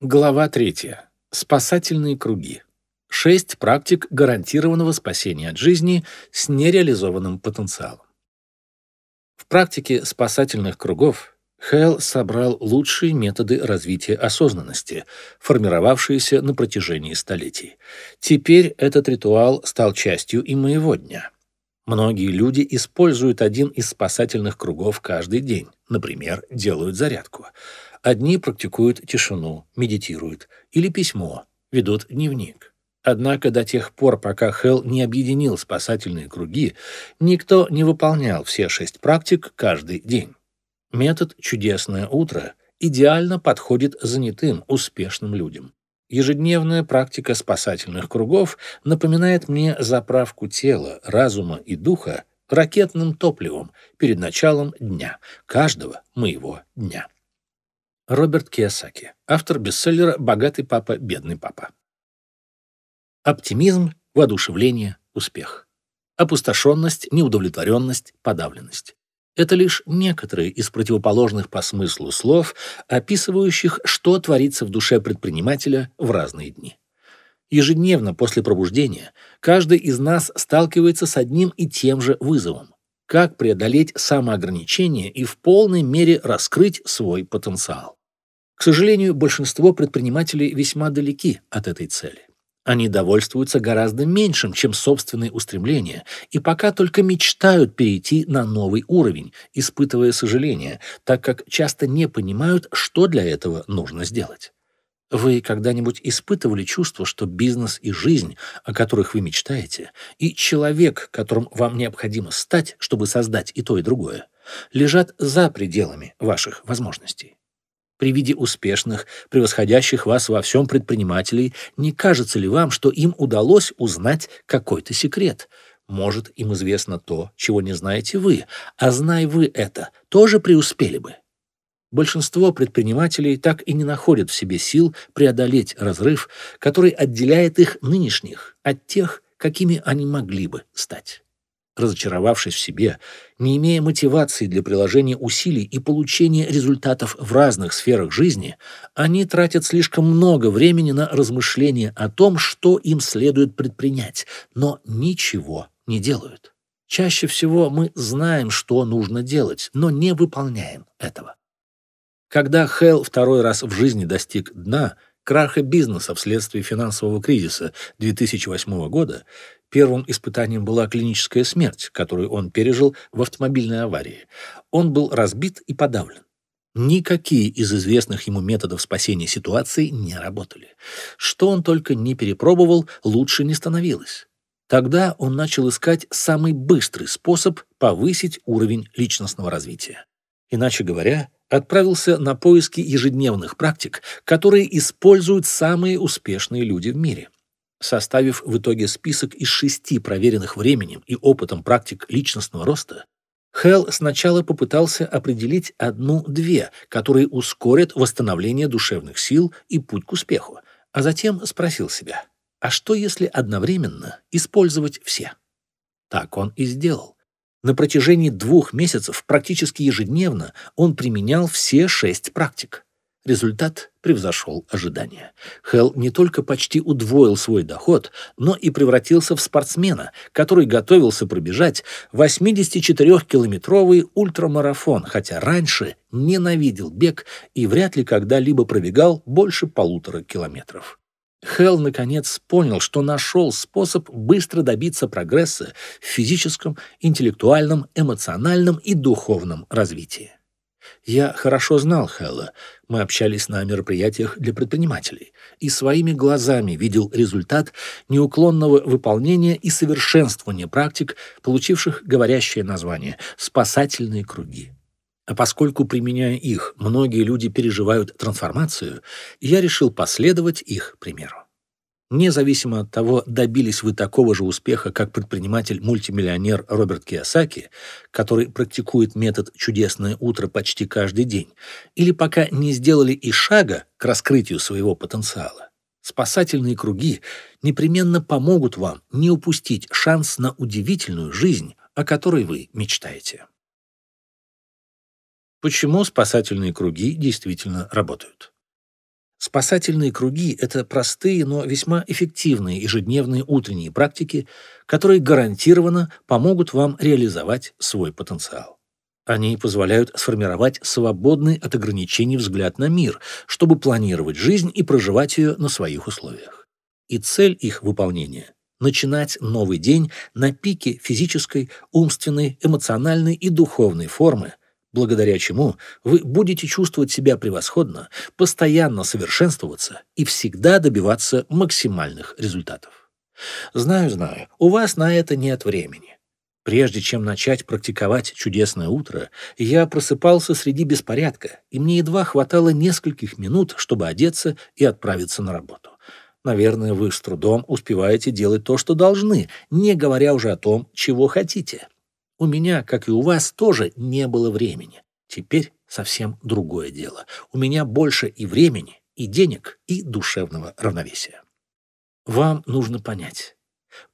Глава 3. Спасательные круги. Шесть практик гарантированного спасения от жизни с нереализованным потенциалом. В практике спасательных кругов Хэл собрал лучшие методы развития осознанности, формировавшиеся на протяжении столетий. Теперь этот ритуал стал частью и моего дня. Многие люди используют один из спасательных кругов каждый день, например, делают зарядку – Одни практикуют тишину, медитируют, или письмо, ведут дневник. Однако до тех пор, пока Хелл не объединил спасательные круги, никто не выполнял все шесть практик каждый день. Метод «Чудесное утро» идеально подходит занятым, успешным людям. Ежедневная практика спасательных кругов напоминает мне заправку тела, разума и духа ракетным топливом перед началом дня, каждого моего дня. Роберт Киосаки, автор бестселлера «Богатый папа, бедный папа». Оптимизм, воодушевление, успех. Опустошенность, неудовлетворенность, подавленность. Это лишь некоторые из противоположных по смыслу слов, описывающих, что творится в душе предпринимателя в разные дни. Ежедневно после пробуждения каждый из нас сталкивается с одним и тем же вызовом как преодолеть самоограничение и в полной мере раскрыть свой потенциал. К сожалению, большинство предпринимателей весьма далеки от этой цели. Они довольствуются гораздо меньшим, чем собственные устремления, и пока только мечтают перейти на новый уровень, испытывая сожаление, так как часто не понимают, что для этого нужно сделать. Вы когда-нибудь испытывали чувство, что бизнес и жизнь, о которых вы мечтаете, и человек, которым вам необходимо стать, чтобы создать и то, и другое, лежат за пределами ваших возможностей? При виде успешных, превосходящих вас во всем предпринимателей, не кажется ли вам, что им удалось узнать какой-то секрет? Может, им известно то, чего не знаете вы, а зная вы это, тоже преуспели бы. Большинство предпринимателей так и не находят в себе сил преодолеть разрыв, который отделяет их нынешних от тех, какими они могли бы стать разочаровавшись в себе, не имея мотивации для приложения усилий и получения результатов в разных сферах жизни, они тратят слишком много времени на размышления о том, что им следует предпринять, но ничего не делают. Чаще всего мы знаем, что нужно делать, но не выполняем этого. Когда Хелл второй раз в жизни достиг дна, краха бизнеса вследствие финансового кризиса 2008 года, Первым испытанием была клиническая смерть, которую он пережил в автомобильной аварии. Он был разбит и подавлен. Никакие из известных ему методов спасения ситуации не работали. Что он только не перепробовал, лучше не становилось. Тогда он начал искать самый быстрый способ повысить уровень личностного развития. Иначе говоря, отправился на поиски ежедневных практик, которые используют самые успешные люди в мире – Составив в итоге список из шести проверенных временем и опытом практик личностного роста, Хелл сначала попытался определить одну-две, которые ускорят восстановление душевных сил и путь к успеху, а затем спросил себя, а что если одновременно использовать все? Так он и сделал. На протяжении двух месяцев практически ежедневно он применял все шесть практик. Результат превзошел ожидания. Хелл не только почти удвоил свой доход, но и превратился в спортсмена, который готовился пробежать 84-километровый ультрамарафон, хотя раньше ненавидел бег и вряд ли когда-либо пробегал больше полутора километров. Хелл наконец понял, что нашел способ быстро добиться прогресса в физическом, интеллектуальном, эмоциональном и духовном развитии. Я хорошо знал Хэлла, мы общались на мероприятиях для предпринимателей, и своими глазами видел результат неуклонного выполнения и совершенствования практик, получивших говорящее название «спасательные круги». Поскольку, применяя их, многие люди переживают трансформацию, я решил последовать их примеру. Независимо от того, добились вы такого же успеха, как предприниматель-мультимиллионер Роберт Киосаки, который практикует метод «чудесное утро» почти каждый день, или пока не сделали и шага к раскрытию своего потенциала, спасательные круги непременно помогут вам не упустить шанс на удивительную жизнь, о которой вы мечтаете. Почему спасательные круги действительно работают? Спасательные круги – это простые, но весьма эффективные ежедневные утренние практики, которые гарантированно помогут вам реализовать свой потенциал. Они позволяют сформировать свободный от ограничений взгляд на мир, чтобы планировать жизнь и проживать ее на своих условиях. И цель их выполнения – начинать новый день на пике физической, умственной, эмоциональной и духовной формы, благодаря чему вы будете чувствовать себя превосходно, постоянно совершенствоваться и всегда добиваться максимальных результатов. Знаю, знаю, у вас на это нет времени. Прежде чем начать практиковать чудесное утро, я просыпался среди беспорядка, и мне едва хватало нескольких минут, чтобы одеться и отправиться на работу. Наверное, вы с трудом успеваете делать то, что должны, не говоря уже о том, чего хотите. У меня, как и у вас, тоже не было времени. Теперь совсем другое дело. У меня больше и времени, и денег, и душевного равновесия. Вам нужно понять,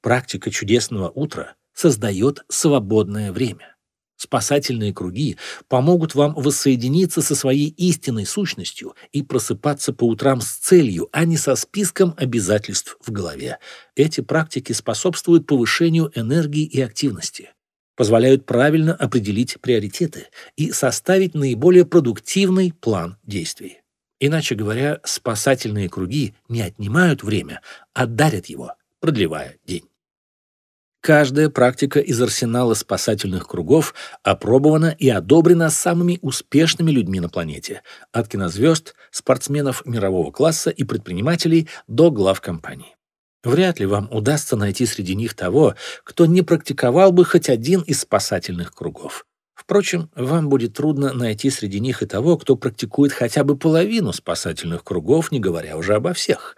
практика чудесного утра создает свободное время. Спасательные круги помогут вам воссоединиться со своей истинной сущностью и просыпаться по утрам с целью, а не со списком обязательств в голове. Эти практики способствуют повышению энергии и активности позволяют правильно определить приоритеты и составить наиболее продуктивный план действий. Иначе говоря, спасательные круги не отнимают время, а дарят его, продлевая день. Каждая практика из арсенала спасательных кругов опробована и одобрена самыми успешными людьми на планете, от кинозвезд, спортсменов мирового класса и предпринимателей до глав компаний. Вряд ли вам удастся найти среди них того, кто не практиковал бы хоть один из спасательных кругов. Впрочем, вам будет трудно найти среди них и того, кто практикует хотя бы половину спасательных кругов, не говоря уже обо всех.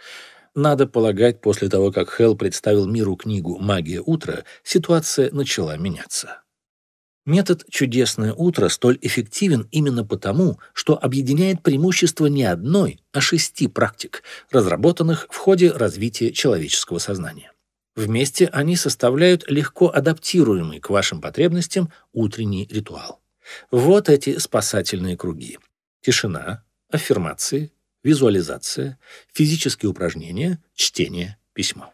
Надо полагать, после того, как Хелл представил миру книгу «Магия утра», ситуация начала меняться. Метод «Чудесное утро» столь эффективен именно потому, что объединяет преимущества не одной, а шести практик, разработанных в ходе развития человеческого сознания. Вместе они составляют легко адаптируемый к вашим потребностям утренний ритуал. Вот эти спасательные круги. Тишина, аффирмации, визуализация, физические упражнения, чтение, письмо.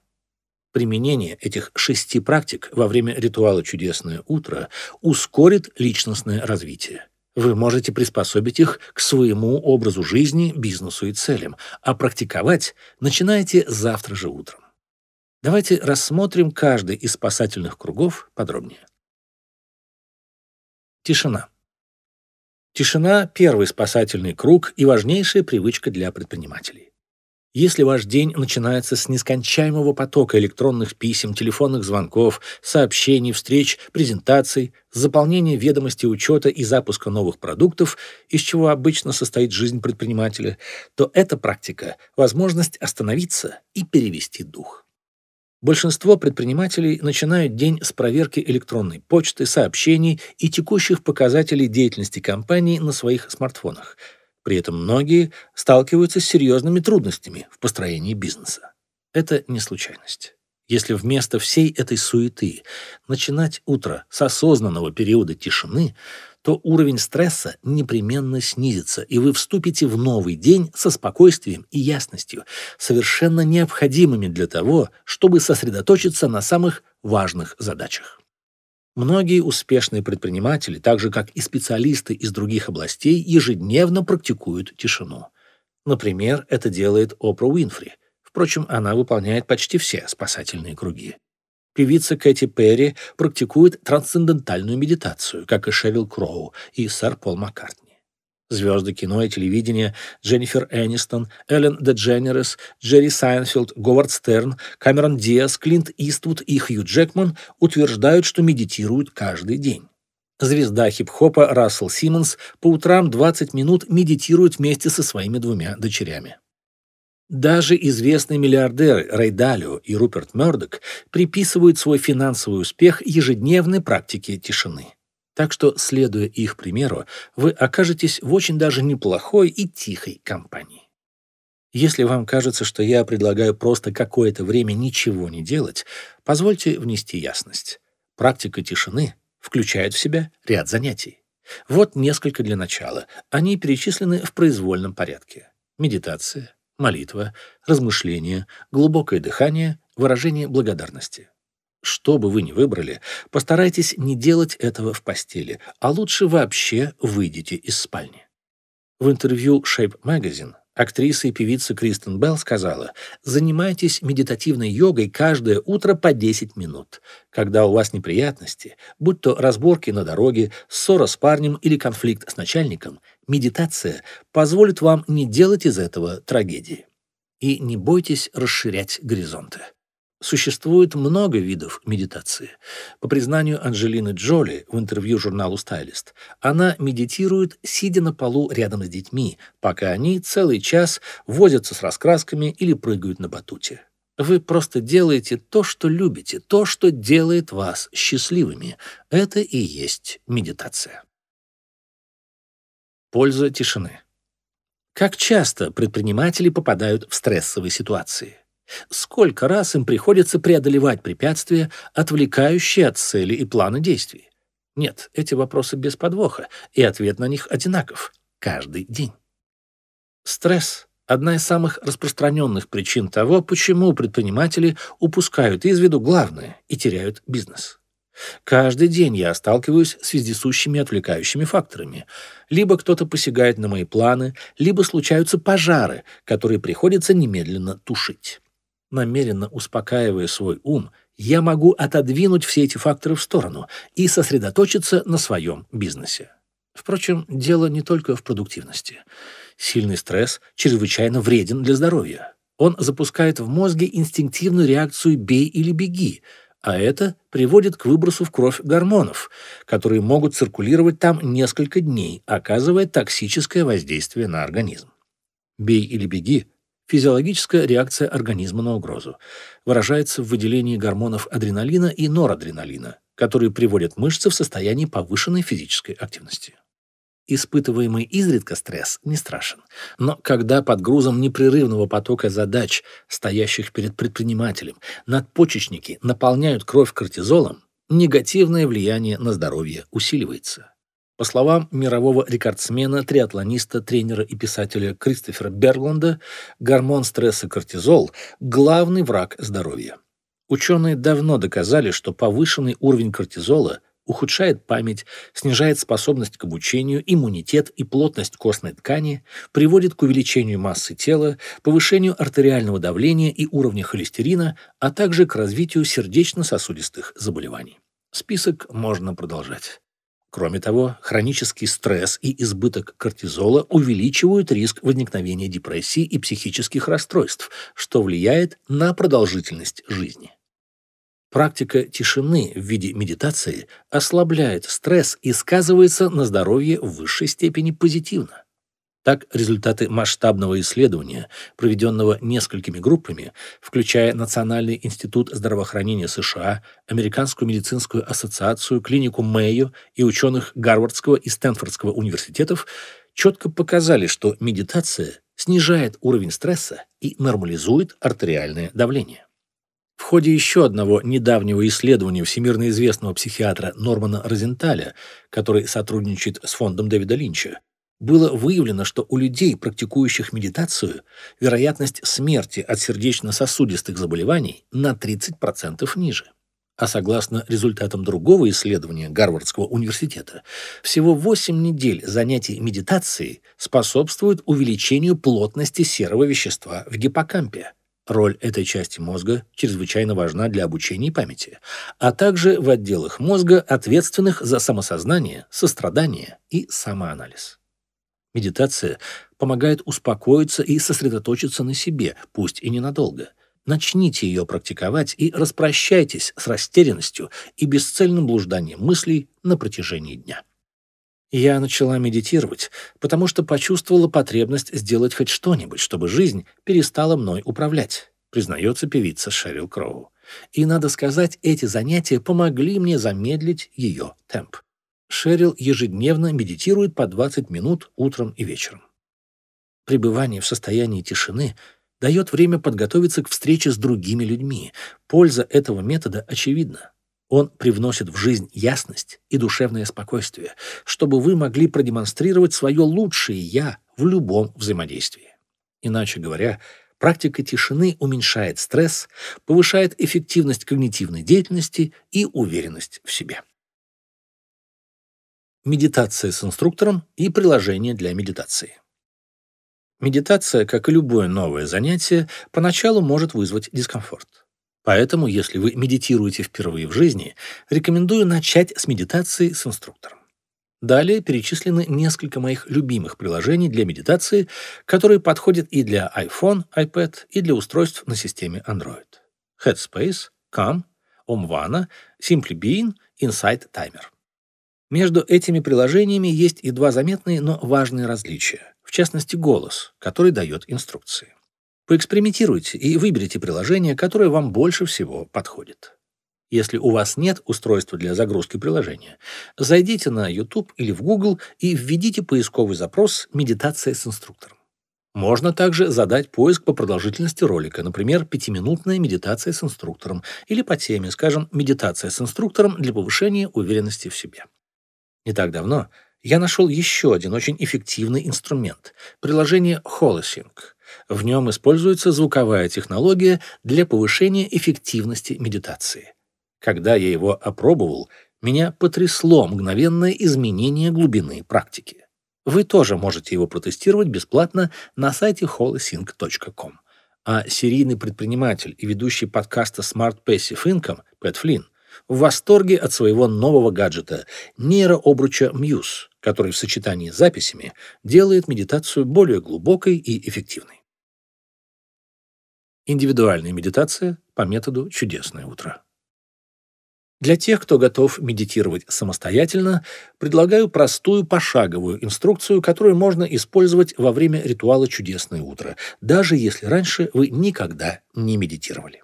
Применение этих шести практик во время ритуала «Чудесное утро» ускорит личностное развитие. Вы можете приспособить их к своему образу жизни, бизнесу и целям, а практиковать начинаете завтра же утром. Давайте рассмотрим каждый из спасательных кругов подробнее. Тишина. Тишина – первый спасательный круг и важнейшая привычка для предпринимателей. Если ваш день начинается с нескончаемого потока электронных писем, телефонных звонков, сообщений, встреч, презентаций, заполнения ведомостей учета и запуска новых продуктов, из чего обычно состоит жизнь предпринимателя, то эта практика – возможность остановиться и перевести дух. Большинство предпринимателей начинают день с проверки электронной почты, сообщений и текущих показателей деятельности компании на своих смартфонах – при этом многие сталкиваются с серьезными трудностями в построении бизнеса. Это не случайность. Если вместо всей этой суеты начинать утро с осознанного периода тишины, то уровень стресса непременно снизится, и вы вступите в новый день со спокойствием и ясностью, совершенно необходимыми для того, чтобы сосредоточиться на самых важных задачах. Многие успешные предприниматели, так же как и специалисты из других областей, ежедневно практикуют тишину. Например, это делает Опра Уинфри. Впрочем, она выполняет почти все спасательные круги. Певица Кэти Перри практикует трансцендентальную медитацию, как и Шерил Кроу и сэр Пол Маккартни. Звезды кино и телевидения Дженнифер Энистон, Эллен Дедженерес, Джерри Сайнфилд, Говард Стерн, Камерон Диас, Клинт Иствуд и Хью Джекман утверждают, что медитируют каждый день. Звезда хип-хопа Рассел Симмонс по утрам 20 минут медитирует вместе со своими двумя дочерями. Даже известные миллиардеры Рэй Далио и Руперт Мёрдок приписывают свой финансовый успех ежедневной практике тишины. Так что, следуя их примеру, вы окажетесь в очень даже неплохой и тихой компании. Если вам кажется, что я предлагаю просто какое-то время ничего не делать, позвольте внести ясность. Практика тишины включает в себя ряд занятий. Вот несколько для начала. Они перечислены в произвольном порядке. Медитация, молитва, размышление, глубокое дыхание, выражение благодарности. Что бы вы ни выбрали, постарайтесь не делать этого в постели, а лучше вообще выйдите из спальни. В интервью Shape Magazine актриса и певица Кристен Белл сказала, «Занимайтесь медитативной йогой каждое утро по 10 минут. Когда у вас неприятности, будь то разборки на дороге, ссора с парнем или конфликт с начальником, медитация позволит вам не делать из этого трагедии. И не бойтесь расширять горизонты. Существует много видов медитации. По признанию Анджелины Джоли в интервью журналу «Стайлист», она медитирует, сидя на полу рядом с детьми, пока они целый час возятся с раскрасками или прыгают на батуте. Вы просто делаете то, что любите, то, что делает вас счастливыми. Это и есть медитация. Польза тишины. Как часто предприниматели попадают в стрессовые ситуации? Сколько раз им приходится преодолевать препятствия, отвлекающие от цели и плана действий? Нет, эти вопросы без подвоха, и ответ на них одинаков – каждый день. Стресс – одна из самых распространенных причин того, почему предприниматели упускают из виду главное и теряют бизнес. Каждый день я сталкиваюсь с вездесущими отвлекающими факторами. Либо кто-то посягает на мои планы, либо случаются пожары, которые приходится немедленно тушить намеренно успокаивая свой ум, я могу отодвинуть все эти факторы в сторону и сосредоточиться на своем бизнесе. Впрочем, дело не только в продуктивности. Сильный стресс чрезвычайно вреден для здоровья. Он запускает в мозге инстинктивную реакцию «бей или беги», а это приводит к выбросу в кровь гормонов, которые могут циркулировать там несколько дней, оказывая токсическое воздействие на организм. «Бей или беги» Физиологическая реакция организма на угрозу выражается в выделении гормонов адреналина и норадреналина, которые приводят мышцы в состояние повышенной физической активности. Испытываемый изредка стресс не страшен, но когда под грузом непрерывного потока задач, стоящих перед предпринимателем, надпочечники наполняют кровь кортизолом, негативное влияние на здоровье усиливается. По словам мирового рекордсмена, триатлониста, тренера и писателя Кристофера Бергланда, гормон стресса кортизол – главный враг здоровья. Ученые давно доказали, что повышенный уровень кортизола ухудшает память, снижает способность к обучению, иммунитет и плотность костной ткани, приводит к увеличению массы тела, повышению артериального давления и уровня холестерина, а также к развитию сердечно-сосудистых заболеваний. Список можно продолжать. Кроме того, хронический стресс и избыток кортизола увеличивают риск возникновения депрессии и психических расстройств, что влияет на продолжительность жизни. Практика тишины в виде медитации ослабляет стресс и сказывается на здоровье в высшей степени позитивно. Так, результаты масштабного исследования, проведенного несколькими группами, включая Национальный институт здравоохранения США, Американскую медицинскую ассоциацию, клинику Мэйо и ученых Гарвардского и Стэнфордского университетов, четко показали, что медитация снижает уровень стресса и нормализует артериальное давление. В ходе еще одного недавнего исследования всемирно известного психиатра Нормана Розенталя, который сотрудничает с фондом Дэвида Линча, было выявлено, что у людей, практикующих медитацию, вероятность смерти от сердечно-сосудистых заболеваний на 30% ниже. А согласно результатам другого исследования Гарвардского университета, всего 8 недель занятий медитацией способствуют увеличению плотности серого вещества в гиппокампе. Роль этой части мозга чрезвычайно важна для обучения и памяти, а также в отделах мозга, ответственных за самосознание, сострадание и самоанализ. Медитация помогает успокоиться и сосредоточиться на себе, пусть и ненадолго. Начните ее практиковать и распрощайтесь с растерянностью и бесцельным блужданием мыслей на протяжении дня. Я начала медитировать, потому что почувствовала потребность сделать хоть что-нибудь, чтобы жизнь перестала мной управлять, признается певица Шерил Кроу. И, надо сказать, эти занятия помогли мне замедлить ее темп. Шерил ежедневно медитирует по 20 минут утром и вечером. Пребывание в состоянии тишины дает время подготовиться к встрече с другими людьми. Польза этого метода очевидна. Он привносит в жизнь ясность и душевное спокойствие, чтобы вы могли продемонстрировать свое лучшее «я» в любом взаимодействии. Иначе говоря, практика тишины уменьшает стресс, повышает эффективность когнитивной деятельности и уверенность в себе. Медитация с инструктором и приложение для медитации. Медитация, как и любое новое занятие, поначалу может вызвать дискомфорт. Поэтому, если вы медитируете впервые в жизни, рекомендую начать с медитации с инструктором. Далее перечислены несколько моих любимых приложений для медитации, которые подходят и для iPhone, iPad, и для устройств на системе Android. Headspace, Calm, Omvana, Simply Being, Insight Timer. Между этими приложениями есть и два заметные, но важные различия, в частности голос, который дает инструкции. Поэкспериментируйте и выберите приложение, которое вам больше всего подходит. Если у вас нет устройства для загрузки приложения, зайдите на YouTube или в Google и введите поисковый запрос «Медитация с инструктором». Можно также задать поиск по продолжительности ролика, например, пятиминутная медитация с инструктором или по теме, скажем, медитация с инструктором для повышения уверенности в себе. Не так давно я нашел еще один очень эффективный инструмент – приложение Holosync. В нем используется звуковая технология для повышения эффективности медитации. Когда я его опробовал, меня потрясло мгновенное изменение глубины практики. Вы тоже можете его протестировать бесплатно на сайте holosync.com. А серийный предприниматель и ведущий подкаста Smart Passive Income Пэт Флинн в восторге от своего нового гаджета – нейрообруча Muse, который в сочетании с записями делает медитацию более глубокой и эффективной. Индивидуальная медитация по методу «Чудесное утро». Для тех, кто готов медитировать самостоятельно, предлагаю простую пошаговую инструкцию, которую можно использовать во время ритуала «Чудесное утро», даже если раньше вы никогда не медитировали.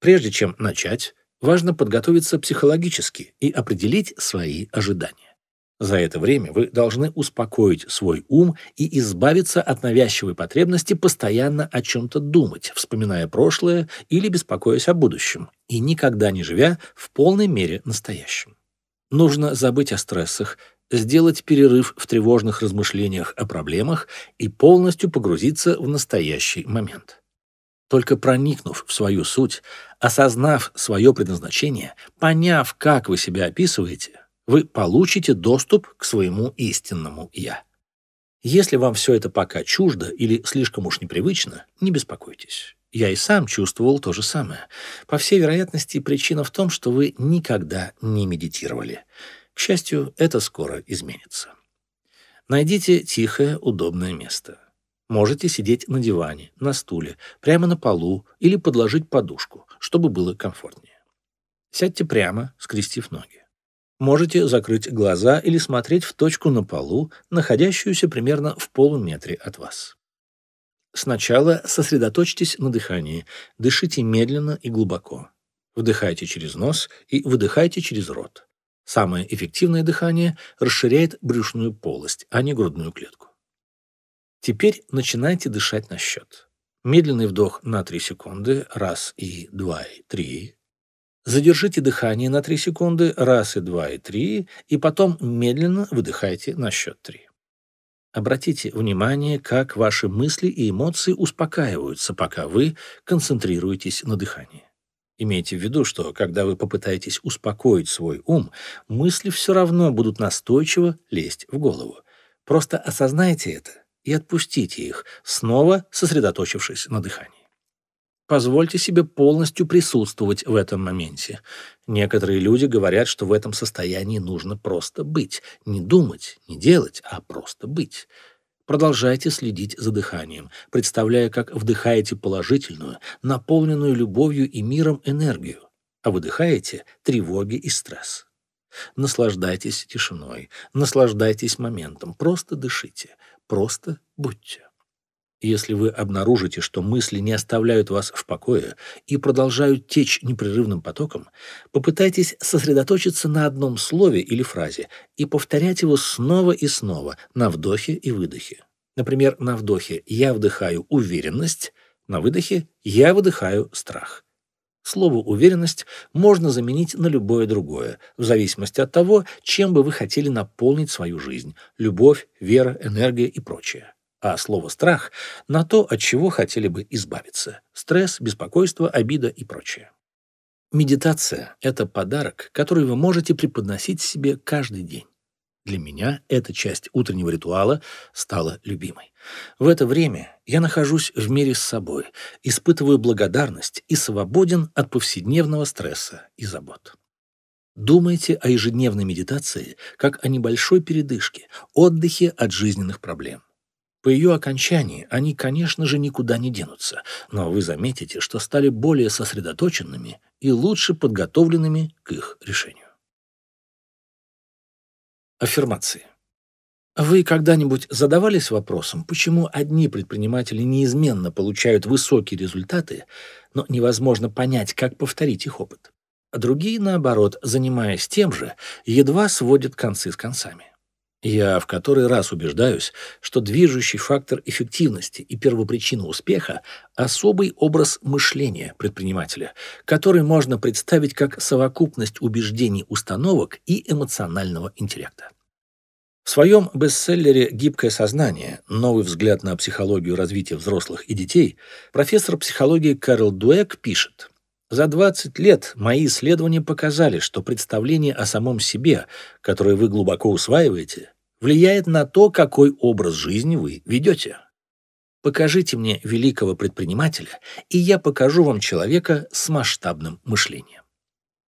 Прежде чем начать, важно подготовиться психологически и определить свои ожидания. За это время вы должны успокоить свой ум и избавиться от навязчивой потребности постоянно о чем-то думать, вспоминая прошлое или беспокоясь о будущем, и никогда не живя в полной мере настоящим. Нужно забыть о стрессах, сделать перерыв в тревожных размышлениях о проблемах и полностью погрузиться в настоящий момент. Только проникнув в свою суть, осознав свое предназначение, поняв, как вы себя описываете, вы получите доступ к своему истинному «я». Если вам все это пока чуждо или слишком уж непривычно, не беспокойтесь. Я и сам чувствовал то же самое. По всей вероятности, причина в том, что вы никогда не медитировали. К счастью, это скоро изменится. Найдите тихое, удобное место. Можете сидеть на диване, на стуле, прямо на полу или подложить подушку, чтобы было комфортнее. Сядьте прямо, скрестив ноги. Можете закрыть глаза или смотреть в точку на полу, находящуюся примерно в полуметре от вас. Сначала сосредоточьтесь на дыхании, дышите медленно и глубоко. Вдыхайте через нос и выдыхайте через рот. Самое эффективное дыхание расширяет брюшную полость, а не грудную клетку. Теперь начинайте дышать на счет. Медленный вдох на 3 секунды, раз и два и три. Задержите дыхание на 3 секунды, раз и два и три, и потом медленно выдыхайте на счет 3. Обратите внимание, как ваши мысли и эмоции успокаиваются, пока вы концентрируетесь на дыхании. Имейте в виду, что когда вы попытаетесь успокоить свой ум, мысли все равно будут настойчиво лезть в голову. Просто осознайте это и отпустите их, снова сосредоточившись на дыхании. Позвольте себе полностью присутствовать в этом моменте. Некоторые люди говорят, что в этом состоянии нужно просто быть. Не думать, не делать, а просто быть. Продолжайте следить за дыханием, представляя, как вдыхаете положительную, наполненную любовью и миром энергию, а выдыхаете тревоги и стресс. Наслаждайтесь тишиной, наслаждайтесь моментом, просто дышите. Просто будьте. Если вы обнаружите, что мысли не оставляют вас в покое и продолжают течь непрерывным потоком, попытайтесь сосредоточиться на одном слове или фразе и повторять его снова и снова на вдохе и выдохе. Например, на вдохе «я вдыхаю уверенность», на выдохе «я выдыхаю страх». Слово «уверенность» можно заменить на любое другое, в зависимости от того, чем бы вы хотели наполнить свою жизнь – любовь, вера, энергия и прочее. а слово «страх» — на то, от чего хотели бы избавиться — стресс, беспокойство, обида и прочее. Медитация — это подарок, который вы можете преподносить себе каждый день. Для меня эта часть утреннего ритуала стала любимой. В это время я нахожусь в мире с собой, испытываю благодарность и свободен от повседневного стресса и забот. Думайте о ежедневной медитации как о небольшой передышке, отдыхе от жизненных проблем. По ее окончании они, конечно же, никуда не денутся, но вы заметите, что стали более сосредоточенными и лучше подготовленными к их решению. Аффирмации. Вы когда-нибудь задавались вопросом, почему одни предприниматели неизменно получают высокие результаты, но невозможно понять, как повторить их опыт? А другие, наоборот, занимаясь тем же, едва сводят концы с концами. Я в который раз убеждаюсь, что движущий фактор эффективности и первопричина успеха – особый образ мышления предпринимателя, который можно представить как совокупность убеждений, установок и эмоционального интеллекта. В своем бестселлере «Гибкое сознание. Новый взгляд на психологию развития взрослых и детей» профессор психологии Карл Дуэк пишет – за 20 лет мои исследования показали, что представление о самом себе, которое вы глубоко усваиваете, влияет на то, какой образ жизни вы ведете. Покажите мне великого предпринимателя, и я покажу вам человека с масштабным мышлением.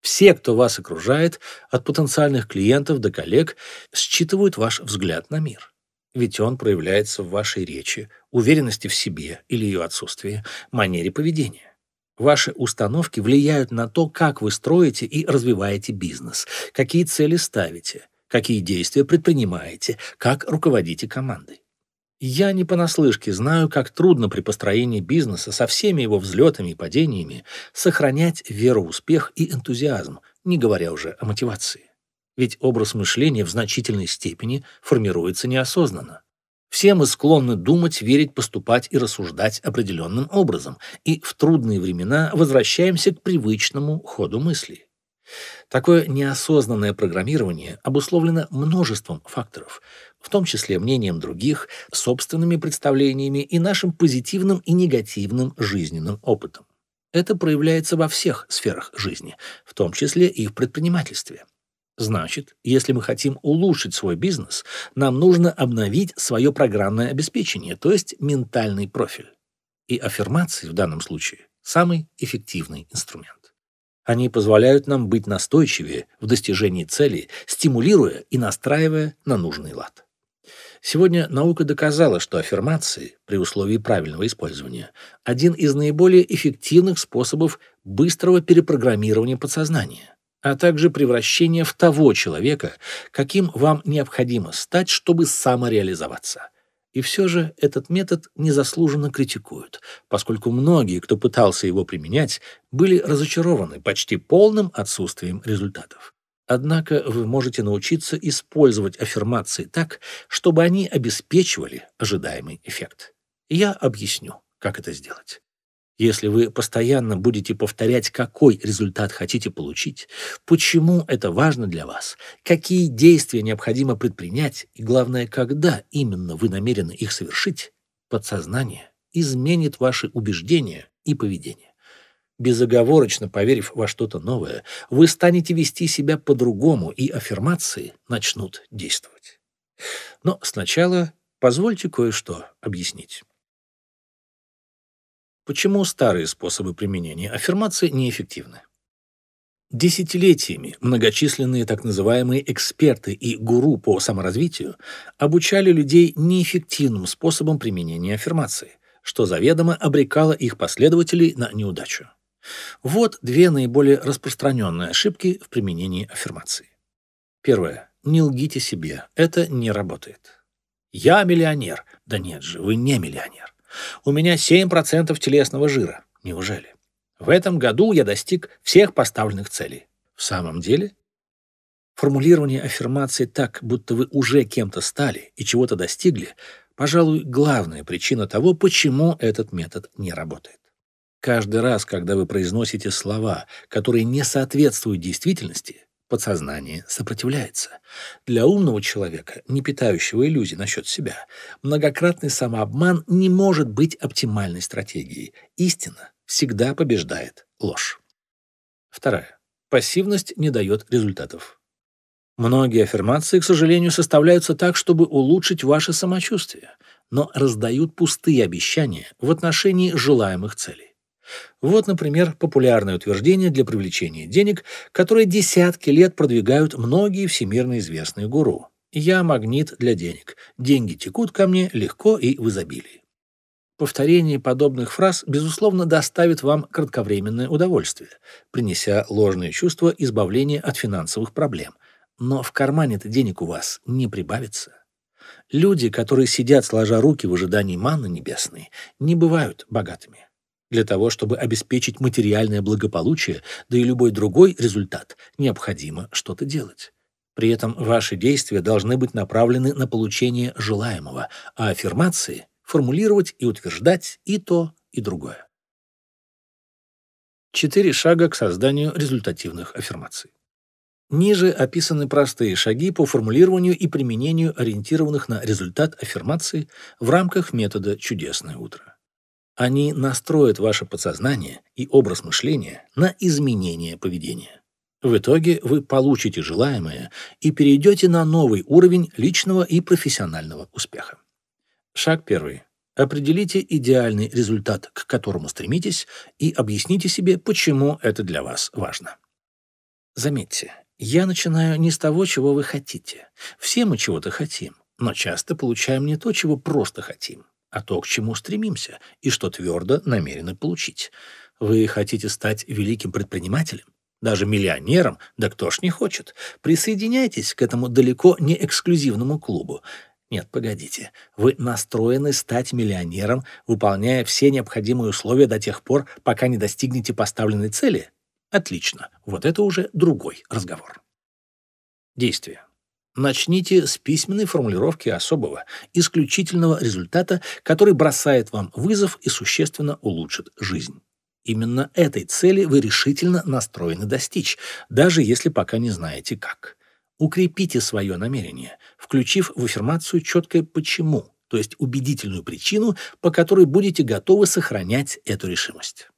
Все, кто вас окружает, от потенциальных клиентов до коллег, считывают ваш взгляд на мир. Ведь он проявляется в вашей речи, уверенности в себе или ее отсутствии, манере поведения. Ваши установки влияют на то, как вы строите и развиваете бизнес, какие цели ставите, какие действия предпринимаете, как руководите командой. Я не понаслышке знаю, как трудно при построении бизнеса со всеми его взлетами и падениями сохранять веру в успех и энтузиазм, не говоря уже о мотивации. Ведь образ мышления в значительной степени формируется неосознанно. Все мы склонны думать, верить, поступать и рассуждать определенным образом, и в трудные времена возвращаемся к привычному ходу мысли. Такое неосознанное программирование обусловлено множеством факторов, в том числе мнением других, собственными представлениями и нашим позитивным и негативным жизненным опытом. Это проявляется во всех сферах жизни, в том числе и в предпринимательстве. Значит, если мы хотим улучшить свой бизнес, нам нужно обновить свое программное обеспечение, то есть ментальный профиль. И аффирмации в данном случае – самый эффективный инструмент. Они позволяют нам быть настойчивее в достижении целей, стимулируя и настраивая на нужный лад. Сегодня наука доказала, что аффирмации, при условии правильного использования, один из наиболее эффективных способов быстрого перепрограммирования подсознания а также превращение в того человека, каким вам необходимо стать, чтобы самореализоваться. И все же этот метод незаслуженно критикуют, поскольку многие, кто пытался его применять, были разочарованы почти полным отсутствием результатов. Однако вы можете научиться использовать аффирмации так, чтобы они обеспечивали ожидаемый эффект. Я объясню, как это сделать. Если вы постоянно будете повторять, какой результат хотите получить, почему это важно для вас, какие действия необходимо предпринять и, главное, когда именно вы намерены их совершить, подсознание изменит ваши убеждения и поведение. Безоговорочно поверив во что-то новое, вы станете вести себя по-другому, и аффирмации начнут действовать. Но сначала позвольте кое-что объяснить. Почему старые способы применения аффирмации неэффективны? Десятилетиями многочисленные так называемые эксперты и гуру по саморазвитию обучали людей неэффективным способом применения аффирмации, что заведомо обрекало их последователей на неудачу. Вот две наиболее распространенные ошибки в применении аффирмации. Первое. Не лгите себе. Это не работает. Я миллионер. Да нет же, вы не миллионер. У меня 7% телесного жира. Неужели? В этом году я достиг всех поставленных целей. В самом деле? Формулирование аффирмации так, будто вы уже кем-то стали и чего-то достигли, пожалуй, главная причина того, почему этот метод не работает. Каждый раз, когда вы произносите слова, которые не соответствуют действительности, Подсознание сопротивляется. Для умного человека, не питающего иллюзий насчет себя, многократный самообман не может быть оптимальной стратегией. Истина всегда побеждает ложь. Вторая. Пассивность не дает результатов. Многие аффирмации, к сожалению, составляются так, чтобы улучшить ваше самочувствие, но раздают пустые обещания в отношении желаемых целей. Вот, например, популярное утверждение для привлечения денег, которое десятки лет продвигают многие всемирно известные гуру. «Я магнит для денег. Деньги текут ко мне легко и в изобилии». Повторение подобных фраз, безусловно, доставит вам кратковременное удовольствие, принеся ложное чувство избавления от финансовых проблем. Но в кармане-то денег у вас не прибавится. Люди, которые сидят сложа руки в ожидании манны небесной, не бывают богатыми. Для того, чтобы обеспечить материальное благополучие, да и любой другой результат, необходимо что-то делать. При этом ваши действия должны быть направлены на получение желаемого, а аффирмации формулировать и утверждать и то, и другое. Четыре шага к созданию результативных аффирмаций. Ниже описаны простые шаги по формулированию и применению ориентированных на результат аффирмаций в рамках метода «Чудесное утро». Они настроят ваше подсознание и образ мышления на изменение поведения. В итоге вы получите желаемое и перейдете на новый уровень личного и профессионального успеха. Шаг первый. Определите идеальный результат, к которому стремитесь, и объясните себе, почему это для вас важно. Заметьте, я начинаю не с того, чего вы хотите. Все мы чего-то хотим, но часто получаем не то, чего просто хотим а то, к чему стремимся и что твердо намерены получить. Вы хотите стать великим предпринимателем? Даже миллионером? Да кто ж не хочет. Присоединяйтесь к этому далеко не эксклюзивному клубу. Нет, погодите. Вы настроены стать миллионером, выполняя все необходимые условия до тех пор, пока не достигнете поставленной цели? Отлично. Вот это уже другой разговор. Действие. Начните с письменной формулировки особого, исключительного результата, который бросает вам вызов и существенно улучшит жизнь. Именно этой цели вы решительно настроены достичь, даже если пока не знаете как. Укрепите свое намерение, включив в аффирмацию четкое «почему», то есть убедительную причину, по которой будете готовы сохранять эту решимость.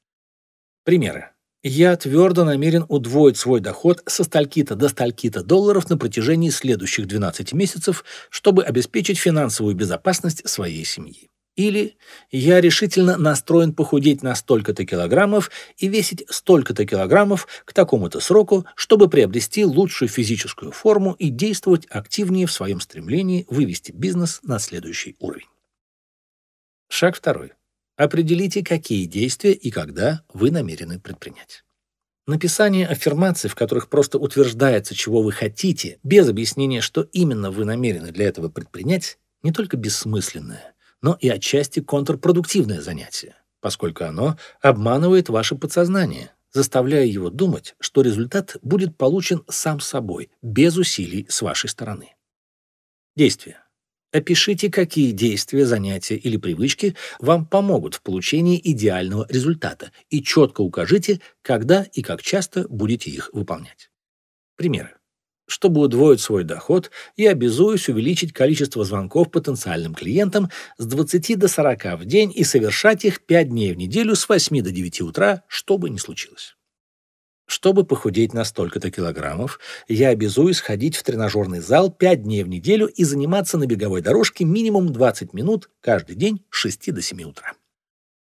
Примеры. Я твердо намерен удвоить свой доход со стальки-то до стальки-то долларов на протяжении следующих 12 месяцев, чтобы обеспечить финансовую безопасность своей семьи. Или я решительно настроен похудеть на столько-то килограммов и весить столько-то килограммов к такому-то сроку, чтобы приобрести лучшую физическую форму и действовать активнее в своем стремлении вывести бизнес на следующий уровень. Шаг второй. Определите, какие действия и когда вы намерены предпринять. Написание аффирмаций, в которых просто утверждается, чего вы хотите, без объяснения, что именно вы намерены для этого предпринять, не только бессмысленное, но и отчасти контрпродуктивное занятие, поскольку оно обманывает ваше подсознание, заставляя его думать, что результат будет получен сам собой, без усилий с вашей стороны. Действие. Опишите, какие действия, занятия или привычки вам помогут в получении идеального результата и четко укажите, когда и как часто будете их выполнять. Примеры. Чтобы удвоить свой доход, я обязуюсь увеличить количество звонков потенциальным клиентам с 20 до 40 в день и совершать их 5 дней в неделю с 8 до 9 утра, что бы ни случилось. Чтобы похудеть на столько-то килограммов, я обязуюсь ходить в тренажерный зал 5 дней в неделю и заниматься на беговой дорожке минимум 20 минут каждый день с 6 до 7 утра.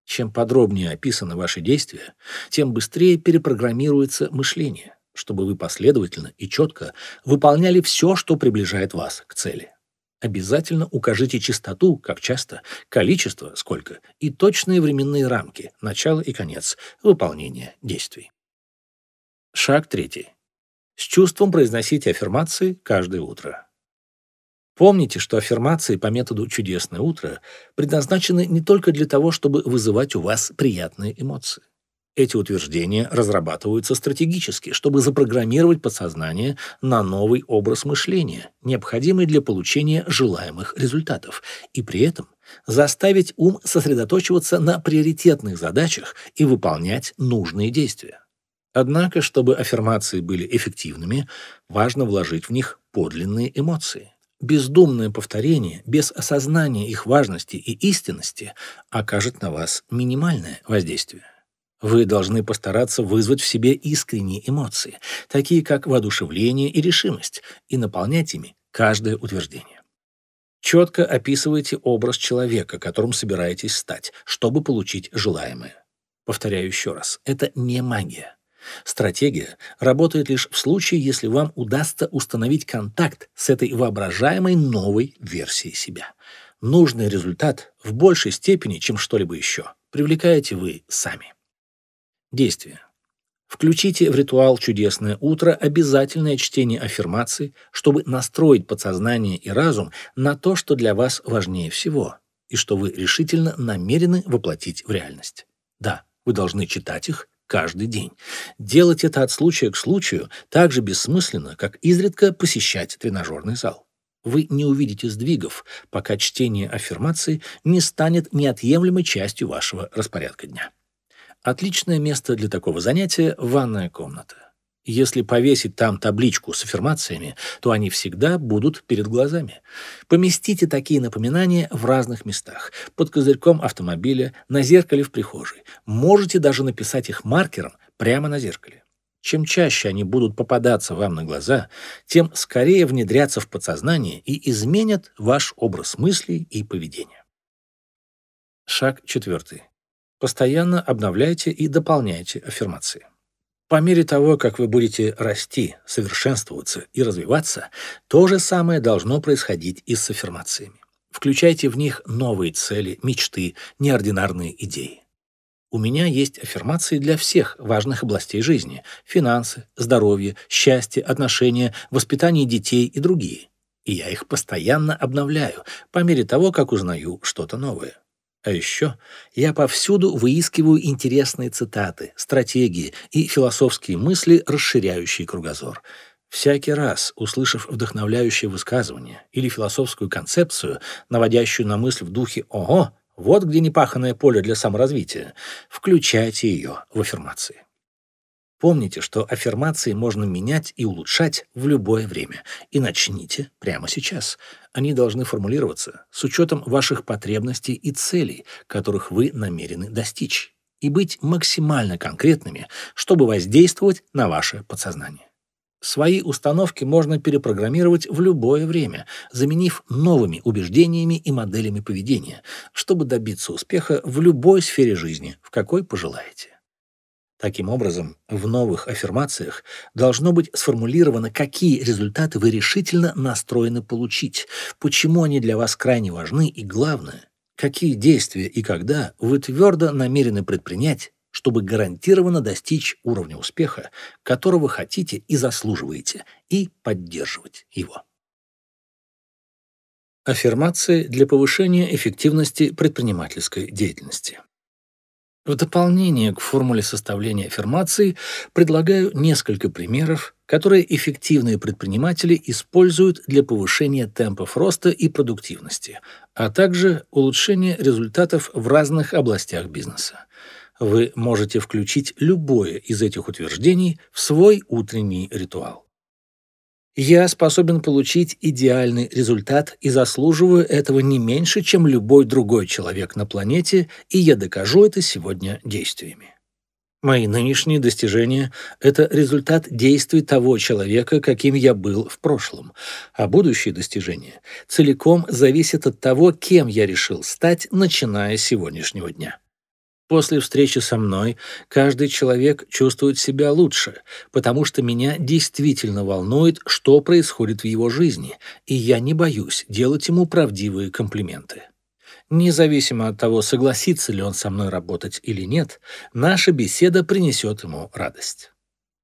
Чем подробнее описаны ваши действия, тем быстрее перепрограммируется мышление, чтобы вы последовательно и четко выполняли все, что приближает вас к цели. Обязательно укажите частоту, как часто, количество, сколько, и точные временные рамки, начало и конец выполнения действий. Шаг третий. С чувством произносите аффирмации каждое утро. Помните, что аффирмации по методу «Чудесное утро» предназначены не только для того, чтобы вызывать у вас приятные эмоции. Эти утверждения разрабатываются стратегически, чтобы запрограммировать подсознание на новый образ мышления, необходимый для получения желаемых результатов, и при этом заставить ум сосредоточиваться на приоритетных задачах и выполнять нужные действия. Однако, чтобы аффирмации были эффективными, важно вложить в них подлинные эмоции. Бездумное повторение, без осознания их важности и истинности, окажет на вас минимальное воздействие. Вы должны постараться вызвать в себе искренние эмоции, такие как воодушевление и решимость, и наполнять ими каждое утверждение. Четко описывайте образ человека, которым собираетесь стать, чтобы получить желаемое. Повторяю еще раз, это не магия. Стратегия работает лишь в случае, если вам удастся установить контакт с этой воображаемой новой версией себя. Нужный результат в большей степени, чем что-либо еще, привлекаете вы сами. Действие. Включите в ритуал «Чудесное утро» обязательное чтение аффирмаций, чтобы настроить подсознание и разум на то, что для вас важнее всего, и что вы решительно намерены воплотить в реальность. Да, вы должны читать их каждый день. Делать это от случая к случаю так же бессмысленно, как изредка посещать тренажерный зал. Вы не увидите сдвигов, пока чтение аффирмаций не станет неотъемлемой частью вашего распорядка дня. Отличное место для такого занятия – ванная комната. Если повесить там табличку с аффирмациями, то они всегда будут перед глазами. Поместите такие напоминания в разных местах. Под козырьком автомобиля, на зеркале в прихожей. Можете даже написать их маркером прямо на зеркале. Чем чаще они будут попадаться вам на глаза, тем скорее внедрятся в подсознание и изменят ваш образ мыслей и поведения. Шаг четвертый. Постоянно обновляйте и дополняйте аффирмации. По мере того, как вы будете расти, совершенствоваться и развиваться, то же самое должно происходить и с аффирмациями. Включайте в них новые цели, мечты, неординарные идеи. У меня есть аффирмации для всех важных областей жизни – финансы, здоровье, счастье, отношения, воспитание детей и другие. И я их постоянно обновляю по мере того, как узнаю что-то новое. А еще я повсюду выискиваю интересные цитаты, стратегии и философские мысли, расширяющие кругозор. Всякий раз, услышав вдохновляющее высказывание или философскую концепцию, наводящую на мысль в духе «Ого, вот где непаханное поле для саморазвития», включайте ее в аффирмации. Помните, что аффирмации можно менять и улучшать в любое время. И начните прямо сейчас. Они должны формулироваться с учетом ваших потребностей и целей, которых вы намерены достичь, и быть максимально конкретными, чтобы воздействовать на ваше подсознание. Свои установки можно перепрограммировать в любое время, заменив новыми убеждениями и моделями поведения, чтобы добиться успеха в любой сфере жизни, в какой пожелаете. Таким образом, в новых аффирмациях должно быть сформулировано, какие результаты вы решительно настроены получить, почему они для вас крайне важны и, главное, какие действия и когда вы твердо намерены предпринять, чтобы гарантированно достичь уровня успеха, которого хотите и заслуживаете, и поддерживать его. Аффирмации для повышения эффективности предпринимательской деятельности. В дополнение к формуле составления аффирмаций предлагаю несколько примеров, которые эффективные предприниматели используют для повышения темпов роста и продуктивности, а также улучшения результатов в разных областях бизнеса. Вы можете включить любое из этих утверждений в свой утренний ритуал. Я способен получить идеальный результат и заслуживаю этого не меньше, чем любой другой человек на планете, и я докажу это сегодня действиями. Мои нынешние достижения — это результат действий того человека, каким я был в прошлом, а будущие достижения целиком зависят от того, кем я решил стать, начиная с сегодняшнего дня. После встречи со мной каждый человек чувствует себя лучше, потому что меня действительно волнует, что происходит в его жизни, и я не боюсь делать ему правдивые комплименты. Независимо от того, согласится ли он со мной работать или нет, наша беседа принесет ему радость.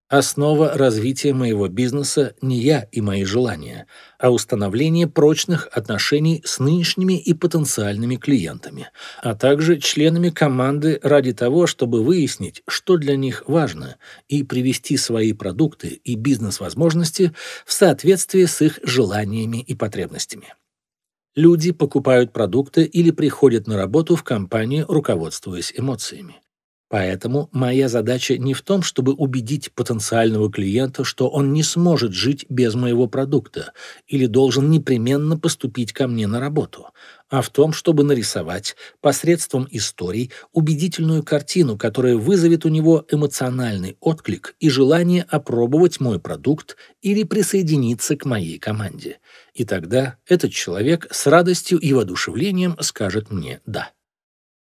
Основа развития моего бизнеса не я и мои желания, а установление прочных отношений с нынешними и потенциальными клиентами, а также членами команды ради того, чтобы выяснить, что для них важно, и привести свои продукты и бизнес-возможности в соответствие с их желаниями и потребностями. Люди покупают продукты или приходят на работу в компанию, руководствуясь эмоциями. Поэтому моя задача не в том, чтобы убедить потенциального клиента, что он не сможет жить без моего продукта или должен непременно поступить ко мне на работу, а в том, чтобы нарисовать посредством историй убедительную картину, которая вызовет у него эмоциональный отклик и желание опробовать мой продукт или присоединиться к моей команде. И тогда этот человек с радостью и воодушевлением скажет мне «да».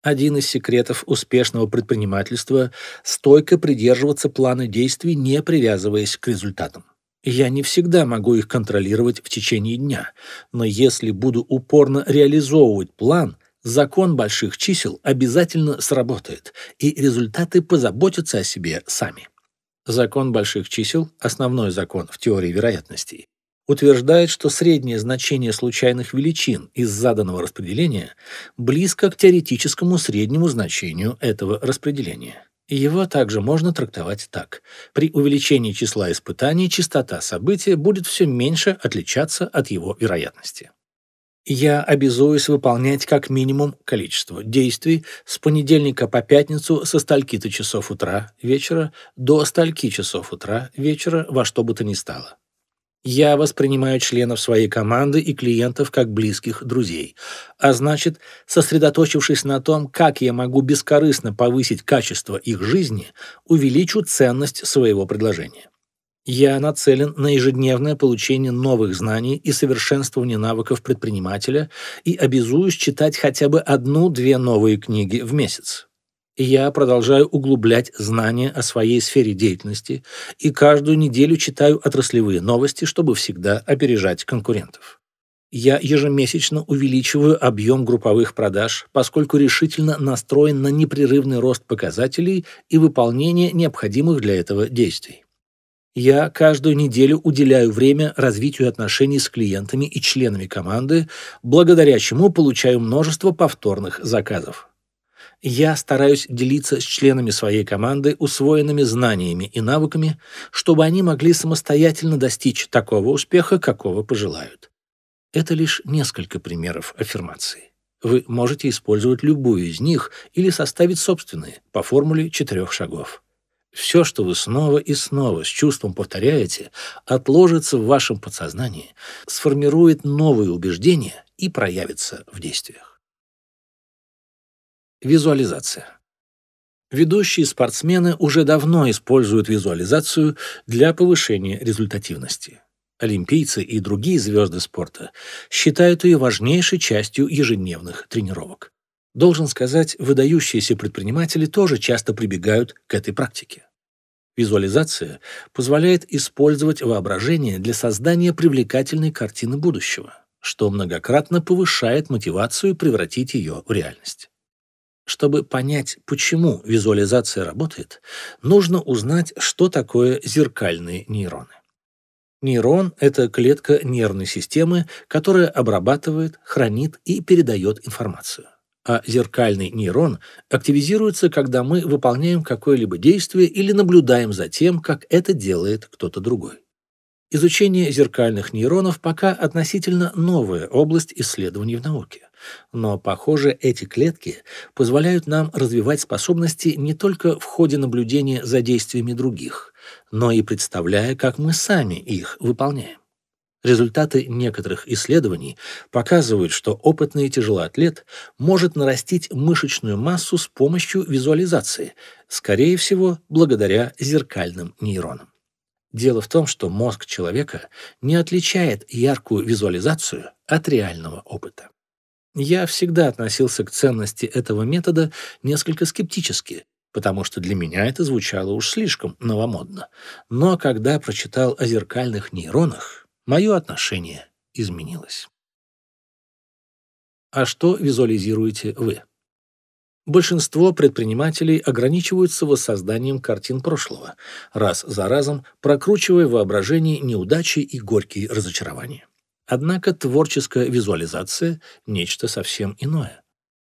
Один из секретов успешного предпринимательства – стойко придерживаться плана действий, не привязываясь к результатам. Я не всегда могу их контролировать в течение дня, но если буду упорно реализовывать план, закон больших чисел обязательно сработает, и результаты позаботятся о себе сами. Закон больших чисел – основной закон в теории вероятностей утверждает, что среднее значение случайных величин из заданного распределения близко к теоретическому среднему значению этого распределения. Его также можно трактовать так. При увеличении числа испытаний частота события будет все меньше отличаться от его вероятности. Я обязуюсь выполнять как минимум количество действий с понедельника по пятницу со стальки-то часов утра вечера до стальки часов утра вечера во что бы то ни стало. Я воспринимаю членов своей команды и клиентов как близких друзей. А значит, сосредоточившись на том, как я могу бескорыстно повысить качество их жизни, увеличу ценность своего предложения. Я нацелен на ежедневное получение новых знаний и совершенствование навыков предпринимателя и обязуюсь читать хотя бы одну-две новые книги в месяц я продолжаю углублять знания о своей сфере деятельности и каждую неделю читаю отраслевые новости, чтобы всегда опережать конкурентов. Я ежемесячно увеличиваю объем групповых продаж, поскольку решительно настроен на непрерывный рост показателей и выполнение необходимых для этого действий. Я каждую неделю уделяю время развитию отношений с клиентами и членами команды, благодаря чему получаю множество повторных заказов. Я стараюсь делиться с членами своей команды усвоенными знаниями и навыками, чтобы они могли самостоятельно достичь такого успеха, какого пожелают. Это лишь несколько примеров аффирмации. Вы можете использовать любую из них или составить собственные по формуле четырех шагов. Все, что вы снова и снова с чувством повторяете, отложится в вашем подсознании, сформирует новые убеждения и проявится в действиях. Визуализация. Ведущие спортсмены уже давно используют визуализацию для повышения результативности. Олимпийцы и другие звезды спорта считают ее важнейшей частью ежедневных тренировок. Должен сказать, выдающиеся предприниматели тоже часто прибегают к этой практике. Визуализация позволяет использовать воображение для создания привлекательной картины будущего, что многократно повышает мотивацию превратить ее в реальность. Чтобы понять, почему визуализация работает, нужно узнать, что такое зеркальные нейроны. Нейрон – это клетка нервной системы, которая обрабатывает, хранит и передает информацию. А зеркальный нейрон активизируется, когда мы выполняем какое-либо действие или наблюдаем за тем, как это делает кто-то другой. Изучение зеркальных нейронов пока относительно новая область исследований в науке. Но, похоже, эти клетки позволяют нам развивать способности не только в ходе наблюдения за действиями других, но и представляя, как мы сами их выполняем. Результаты некоторых исследований показывают, что опытный тяжелоатлет может нарастить мышечную массу с помощью визуализации, скорее всего, благодаря зеркальным нейронам. Дело в том, что мозг человека не отличает яркую визуализацию от реального опыта. Я всегда относился к ценности этого метода несколько скептически, потому что для меня это звучало уж слишком новомодно. Но когда прочитал о зеркальных нейронах, мое отношение изменилось. А что визуализируете вы? Большинство предпринимателей ограничиваются воссозданием картин прошлого, раз за разом прокручивая в воображении неудачи и горькие разочарования. Однако творческая визуализация – нечто совсем иное.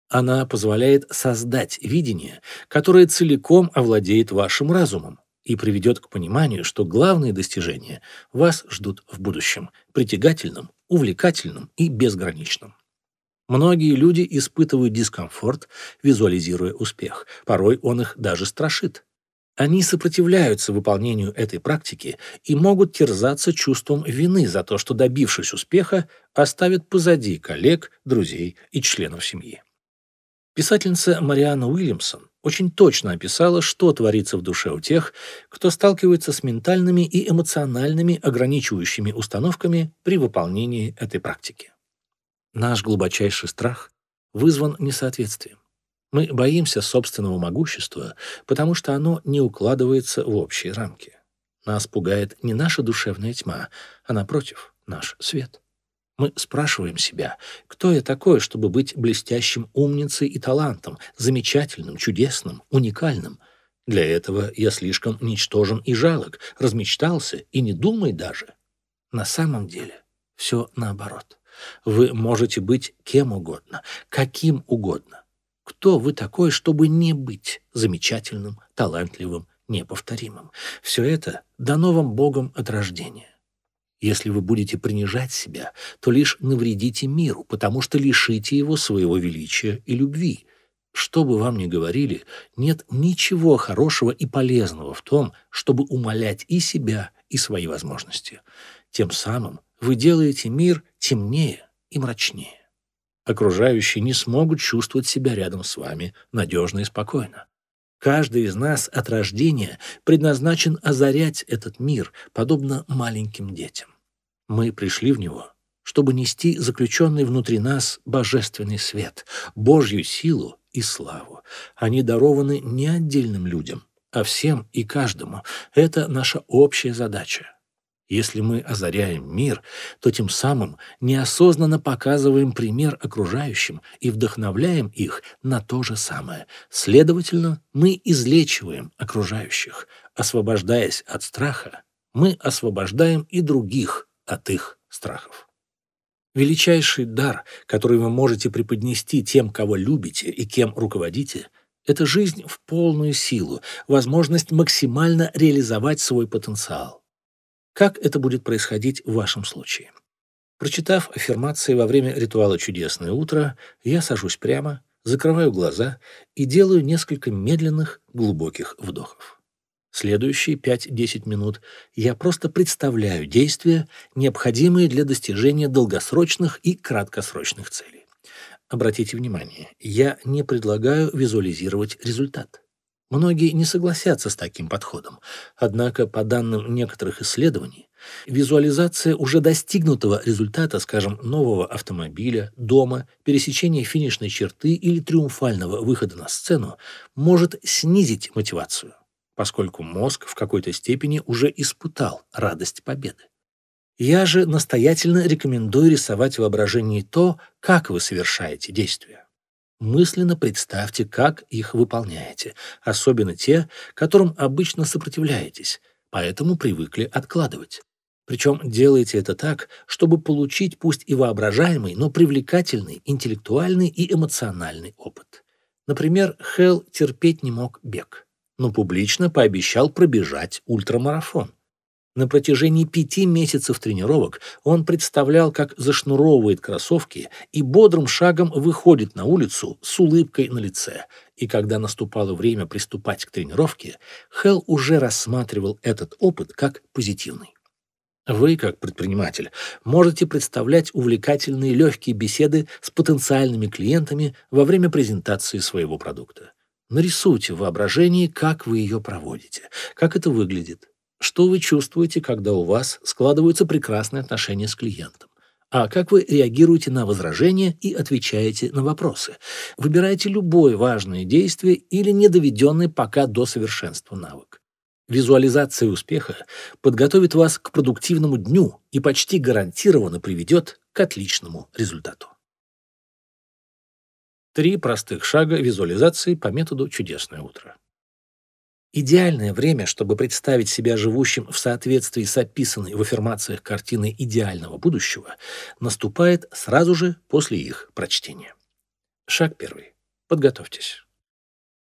Она позволяет создать видение, которое целиком овладеет вашим разумом и приведет к пониманию, что главные достижения вас ждут в будущем – притягательном, увлекательном и безграничном. Многие люди испытывают дискомфорт, визуализируя успех. Порой он их даже страшит. Они сопротивляются выполнению этой практики и могут терзаться чувством вины за то, что, добившись успеха, оставят позади коллег, друзей и членов семьи. Писательница Марианна Уильямсон очень точно описала, что творится в душе у тех, кто сталкивается с ментальными и эмоциональными ограничивающими установками при выполнении этой практики. Наш глубочайший страх вызван несоответствием. Мы боимся собственного могущества, потому что оно не укладывается в общие рамки. Нас пугает не наша душевная тьма, а, напротив, наш свет. Мы спрашиваем себя, кто я такой, чтобы быть блестящим умницей и талантом, замечательным, чудесным, уникальным. Для этого я слишком ничтожен и жалок, размечтался и не думай даже. На самом деле все наоборот. Вы можете быть кем угодно, каким угодно. Кто вы такой, чтобы не быть замечательным, талантливым, неповторимым? Все это дано вам Богом от рождения. Если вы будете принижать себя, то лишь навредите миру, потому что лишите его своего величия и любви. Что бы вам ни говорили, нет ничего хорошего и полезного в том, чтобы умолять и себя, и свои возможности. Тем самым вы делаете мир темнее и мрачнее. Окружающие не смогут чувствовать себя рядом с вами надежно и спокойно. Каждый из нас от рождения предназначен озарять этот мир, подобно маленьким детям. Мы пришли в него, чтобы нести заключенный внутри нас божественный свет, Божью силу и славу. Они дарованы не отдельным людям, а всем и каждому. Это наша общая задача. Если мы озаряем мир, то тем самым неосознанно показываем пример окружающим и вдохновляем их на то же самое. Следовательно, мы излечиваем окружающих. Освобождаясь от страха, мы освобождаем и других от их страхов. Величайший дар, который вы можете преподнести тем, кого любите и кем руководите, это жизнь в полную силу, возможность максимально реализовать свой потенциал. Как это будет происходить в вашем случае? Прочитав аффирмации во время ритуала «Чудесное утро», я сажусь прямо, закрываю глаза и делаю несколько медленных, глубоких вдохов. Следующие 5-10 минут я просто представляю действия, необходимые для достижения долгосрочных и краткосрочных целей. Обратите внимание, я не предлагаю визуализировать результат. Многие не согласятся с таким подходом, однако, по данным некоторых исследований, визуализация уже достигнутого результата, скажем, нового автомобиля, дома, пересечения финишной черты или триумфального выхода на сцену, может снизить мотивацию, поскольку мозг в какой-то степени уже испытал радость победы. Я же настоятельно рекомендую рисовать в воображении то, как вы совершаете действия. Мысленно представьте, как их выполняете, особенно те, которым обычно сопротивляетесь, поэтому привыкли откладывать. Причем делайте это так, чтобы получить пусть и воображаемый, но привлекательный интеллектуальный и эмоциональный опыт. Например, Хелл терпеть не мог бег, но публично пообещал пробежать ультрамарафон. На протяжении пяти месяцев тренировок он представлял, как зашнуровывает кроссовки и бодрым шагом выходит на улицу с улыбкой на лице. И когда наступало время приступать к тренировке, Хелл уже рассматривал этот опыт как позитивный. Вы, как предприниматель, можете представлять увлекательные легкие беседы с потенциальными клиентами во время презентации своего продукта. Нарисуйте в воображении, как вы ее проводите, как это выглядит, что вы чувствуете, когда у вас складываются прекрасные отношения с клиентом? А как вы реагируете на возражения и отвечаете на вопросы? Выбирайте любое важное действие или недоведенный пока до совершенства навык. Визуализация успеха подготовит вас к продуктивному дню и почти гарантированно приведет к отличному результату. Три простых шага визуализации по методу «Чудесное утро». Идеальное время, чтобы представить себя живущим в соответствии с описанной в аффирмациях картиной идеального будущего, наступает сразу же после их прочтения. Шаг первый. Подготовьтесь.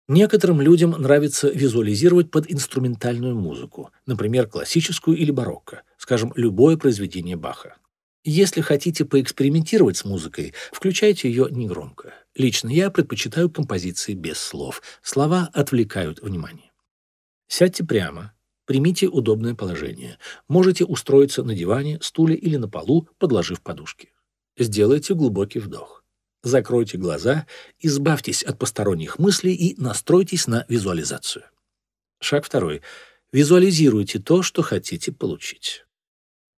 Некоторым людям нравится визуализировать под инструментальную музыку, например, классическую или барокко, скажем, любое произведение Баха. Если хотите поэкспериментировать с музыкой, включайте ее негромко. Лично я предпочитаю композиции без слов. Слова отвлекают внимание. Сядьте прямо, примите удобное положение. Можете устроиться на диване, стуле или на полу, подложив подушки. Сделайте глубокий вдох. Закройте глаза, избавьтесь от посторонних мыслей и настройтесь на визуализацию. Шаг второй. Визуализируйте то, что хотите получить.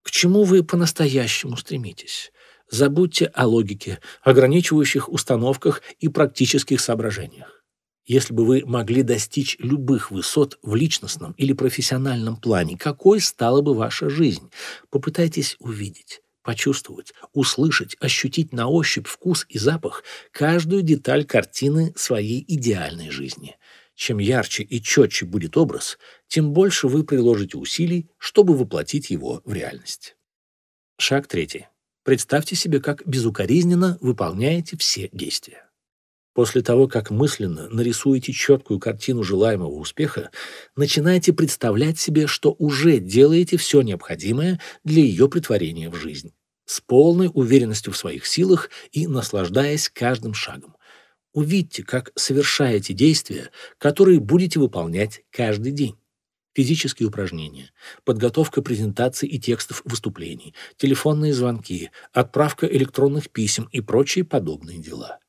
К чему вы по-настоящему стремитесь? Забудьте о логике, ограничивающих установках и практических соображениях. Если бы вы могли достичь любых высот в личностном или профессиональном плане, какой стала бы ваша жизнь? Попытайтесь увидеть, почувствовать, услышать, ощутить на ощупь вкус и запах каждую деталь картины своей идеальной жизни. Чем ярче и четче будет образ, тем больше вы приложите усилий, чтобы воплотить его в реальность. Шаг третий. Представьте себе, как безукоризненно выполняете все действия. После того, как мысленно нарисуете четкую картину желаемого успеха, начинайте представлять себе, что уже делаете все необходимое для ее притворения в жизнь, с полной уверенностью в своих силах и наслаждаясь каждым шагом. Увидьте, как совершаете действия, которые будете выполнять каждый день. Физические упражнения, подготовка презентаций и текстов выступлений, телефонные звонки, отправка электронных писем и прочие подобные дела.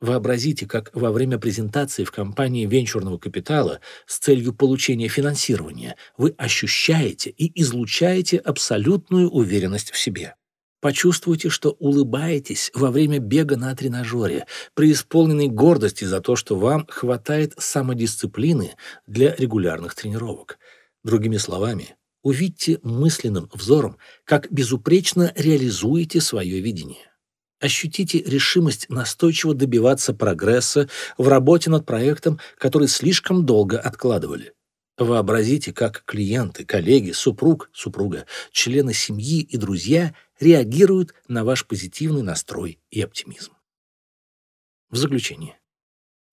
Вообразите, как во время презентации в компании венчурного капитала с целью получения финансирования вы ощущаете и излучаете абсолютную уверенность в себе. Почувствуйте, что улыбаетесь во время бега на тренажере, преисполненной гордости за то, что вам хватает самодисциплины для регулярных тренировок. Другими словами, увидьте мысленным взором, как безупречно реализуете свое видение. Ощутите решимость настойчиво добиваться прогресса в работе над проектом, который слишком долго откладывали. Вообразите, как клиенты, коллеги, супруг, супруга, члены семьи и друзья реагируют на ваш позитивный настрой и оптимизм. В заключение.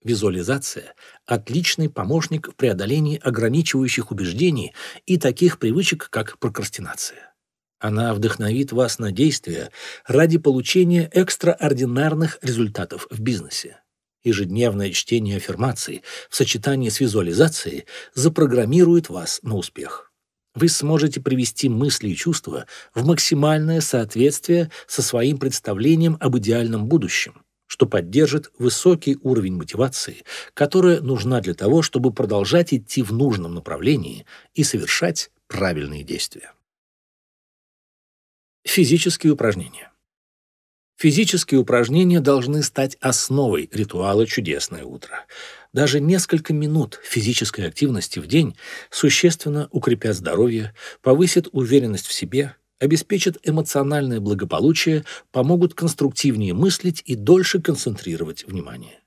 Визуализация – отличный помощник в преодолении ограничивающих убеждений и таких привычек, как прокрастинация. Она вдохновит вас на действия ради получения экстраординарных результатов в бизнесе. Ежедневное чтение аффирмаций в сочетании с визуализацией запрограммирует вас на успех. Вы сможете привести мысли и чувства в максимальное соответствие со своим представлением об идеальном будущем, что поддержит высокий уровень мотивации, которая нужна для того, чтобы продолжать идти в нужном направлении и совершать правильные действия. Физические упражнения. Физические упражнения должны стать основой ритуала «Чудесное утро». Даже несколько минут физической активности в день существенно укрепят здоровье, повысят уверенность в себе, обеспечат эмоциональное благополучие, помогут конструктивнее мыслить и дольше концентрировать внимание.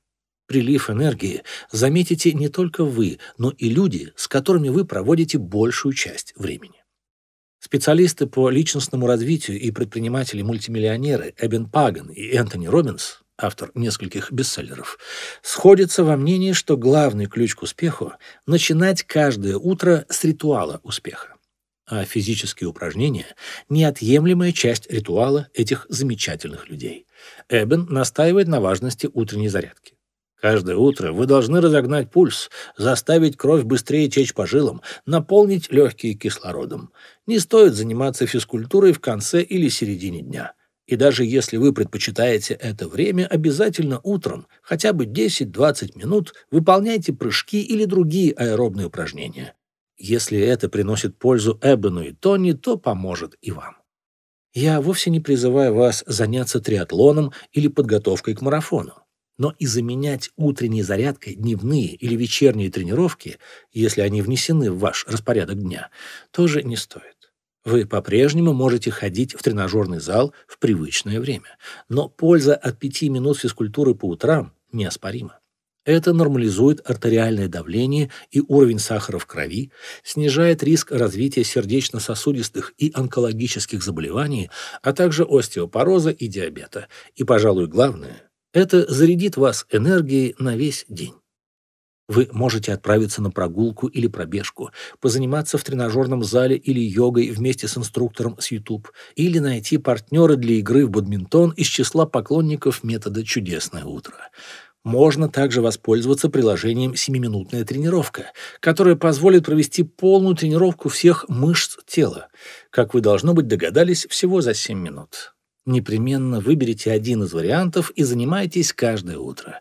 Прилив энергии заметите не только вы, но и люди, с которыми вы проводите большую часть времени. Специалисты по личностному развитию и предприниматели-мультимиллионеры Эбен Паган и Энтони Робинс, автор нескольких бестселлеров, сходятся во мнении, что главный ключ к успеху – начинать каждое утро с ритуала успеха. А физические упражнения – неотъемлемая часть ритуала этих замечательных людей. Эбен настаивает на важности утренней зарядки. Каждое утро вы должны разогнать пульс, заставить кровь быстрее течь по жилам, наполнить легкие кислородом. Не стоит заниматься физкультурой в конце или середине дня. И даже если вы предпочитаете это время, обязательно утром, хотя бы 10-20 минут, выполняйте прыжки или другие аэробные упражнения. Если это приносит пользу Эбену и Тони, то поможет и вам. Я вовсе не призываю вас заняться триатлоном или подготовкой к марафону но и заменять утренней зарядкой дневные или вечерние тренировки, если они внесены в ваш распорядок дня, тоже не стоит. Вы по-прежнему можете ходить в тренажерный зал в привычное время, но польза от пяти минут физкультуры по утрам неоспорима. Это нормализует артериальное давление и уровень сахара в крови, снижает риск развития сердечно-сосудистых и онкологических заболеваний, а также остеопороза и диабета. И, пожалуй, главное – это зарядит вас энергией на весь день. Вы можете отправиться на прогулку или пробежку, позаниматься в тренажерном зале или йогой вместе с инструктором с YouTube, или найти партнера для игры в бадминтон из числа поклонников метода «Чудесное утро». Можно также воспользоваться приложением «Семиминутная тренировка», которое позволит провести полную тренировку всех мышц тела. Как вы, должно быть, догадались, всего за 7 минут. Непременно выберите один из вариантов и занимайтесь каждое утро.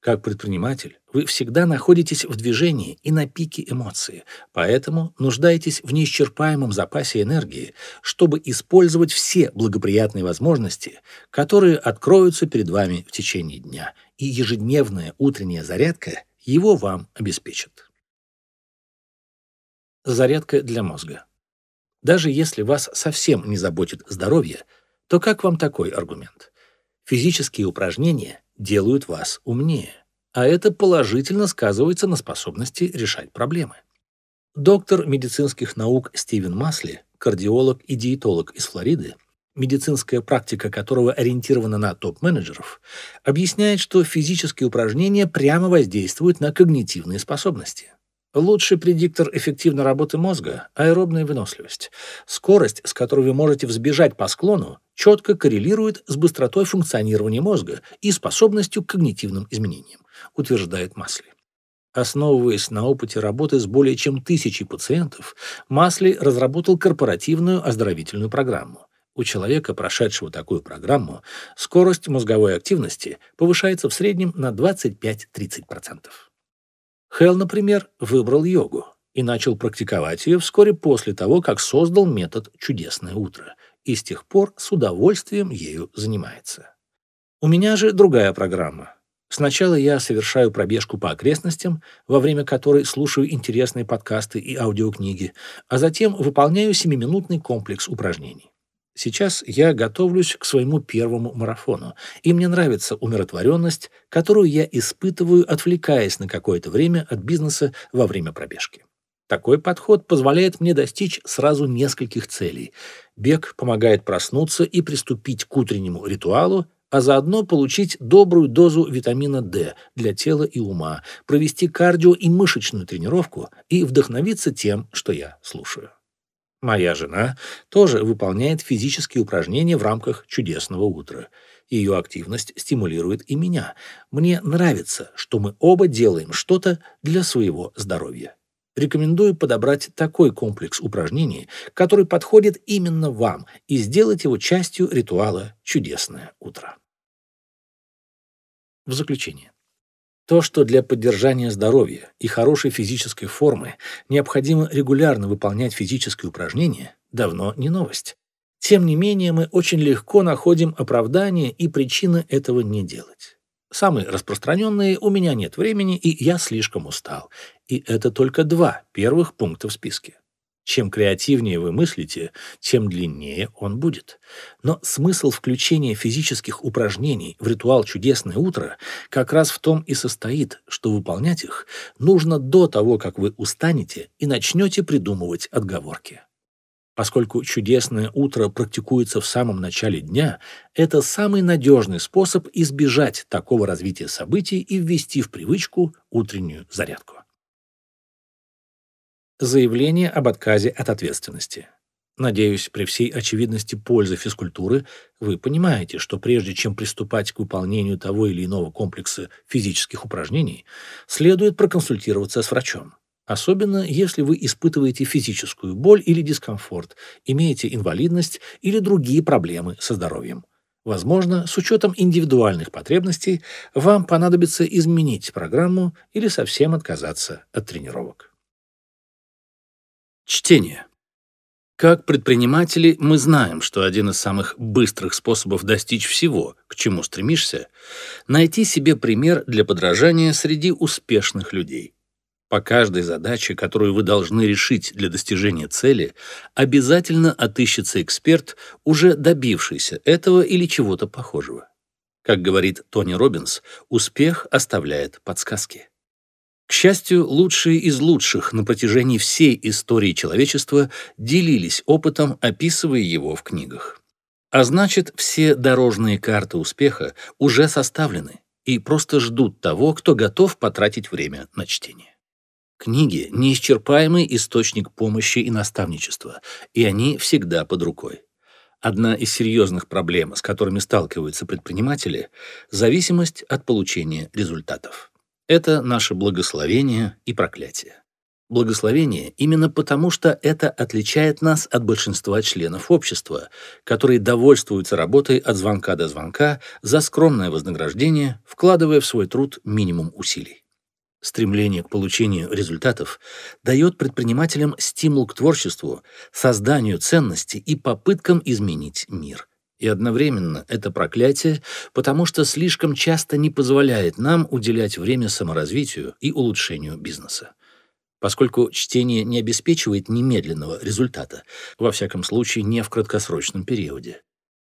Как предприниматель, вы всегда находитесь в движении и на пике эмоций, поэтому нуждаетесь в неисчерпаемом запасе энергии, чтобы использовать все благоприятные возможности, которые откроются перед вами в течение дня, и ежедневная утренняя зарядка его вам обеспечит. Зарядка для мозга. Даже если вас совсем не заботит здоровье, то как вам такой аргумент? Физические упражнения делают вас умнее, а это положительно сказывается на способности решать проблемы. Доктор медицинских наук Стивен Масли, кардиолог и диетолог из Флориды, медицинская практика которого ориентирована на топ-менеджеров, объясняет, что физические упражнения прямо воздействуют на когнитивные способности. Лучший предиктор эффективной работы мозга – аэробная выносливость. Скорость, с которой вы можете взбежать по склону, четко коррелирует с быстротой функционирования мозга и способностью к когнитивным изменениям, утверждает Масли. Основываясь на опыте работы с более чем тысячей пациентов, Масли разработал корпоративную оздоровительную программу. У человека, прошедшего такую программу, скорость мозговой активности повышается в среднем на 25-30%. Хелл, например, выбрал йогу и начал практиковать ее вскоре после того, как создал метод «Чудесное утро», и с тех пор с удовольствием ею занимается. У меня же другая программа. Сначала я совершаю пробежку по окрестностям, во время которой слушаю интересные подкасты и аудиокниги, а затем выполняю семиминутный комплекс упражнений. Сейчас я готовлюсь к своему первому марафону, и мне нравится умиротворенность, которую я испытываю, отвлекаясь на какое-то время от бизнеса во время пробежки. Такой подход позволяет мне достичь сразу нескольких целей. Бег помогает проснуться и приступить к утреннему ритуалу, а заодно получить добрую дозу витамина D для тела и ума, провести кардио и мышечную тренировку и вдохновиться тем, что я слушаю. Моя жена тоже выполняет физические упражнения в рамках чудесного утра. Ее активность стимулирует и меня. Мне нравится, что мы оба делаем что-то для своего здоровья. Рекомендую подобрать такой комплекс упражнений, который подходит именно вам, и сделать его частью ритуала «Чудесное утро». В заключение. То, что для поддержания здоровья и хорошей физической формы необходимо регулярно выполнять физические упражнения, давно не новость. Тем не менее, мы очень легко находим оправдание и причины этого не делать. Самые распространенные «у меня нет времени» и «я слишком устал». И это только два первых пункта в списке. Чем креативнее вы мыслите, тем длиннее он будет. Но смысл включения физических упражнений в ритуал «Чудесное утро» как раз в том и состоит, что выполнять их нужно до того, как вы устанете и начнете придумывать отговорки. Поскольку чудесное утро практикуется в самом начале дня, это самый надежный способ избежать такого развития событий и ввести в привычку утреннюю зарядку. Заявление об отказе от ответственности. Надеюсь, при всей очевидности пользы физкультуры вы понимаете, что прежде чем приступать к выполнению того или иного комплекса физических упражнений, следует проконсультироваться с врачом. Особенно если вы испытываете физическую боль или дискомфорт, имеете инвалидность или другие проблемы со здоровьем. Возможно, с учетом индивидуальных потребностей, вам понадобится изменить программу или совсем отказаться от тренировок. Чтение. Как предприниматели мы знаем, что один из самых быстрых способов достичь всего, к чему стремишься, найти себе пример для подражания среди успешных людей. По каждой задаче, которую вы должны решить для достижения цели, обязательно отыщется эксперт, уже добившийся этого или чего-то похожего. Как говорит Тони Робинс, успех оставляет подсказки. К счастью, лучшие из лучших на протяжении всей истории человечества делились опытом, описывая его в книгах. А значит, все дорожные карты успеха уже составлены, и просто ждут того, кто готов потратить время на чтение. Книги — неисчерпаемый источник помощи и наставничества, и они всегда под рукой. Одна из серьезных проблем, с которыми сталкиваются предприниматели — зависимость от получения результатов. Это наше благословение и проклятие. Благословение именно потому, что это отличает нас от большинства членов общества, которые довольствуются работой от звонка до звонка за скромное вознаграждение, вкладывая в свой труд минимум усилий. Стремление к получению результатов дает предпринимателям стимул к творчеству, созданию ценности и попыткам изменить мир. И одновременно это проклятие, потому что слишком часто не позволяет нам уделять время саморазвитию и улучшению бизнеса. Поскольку чтение не обеспечивает немедленного результата, во всяком случае не в краткосрочном периоде.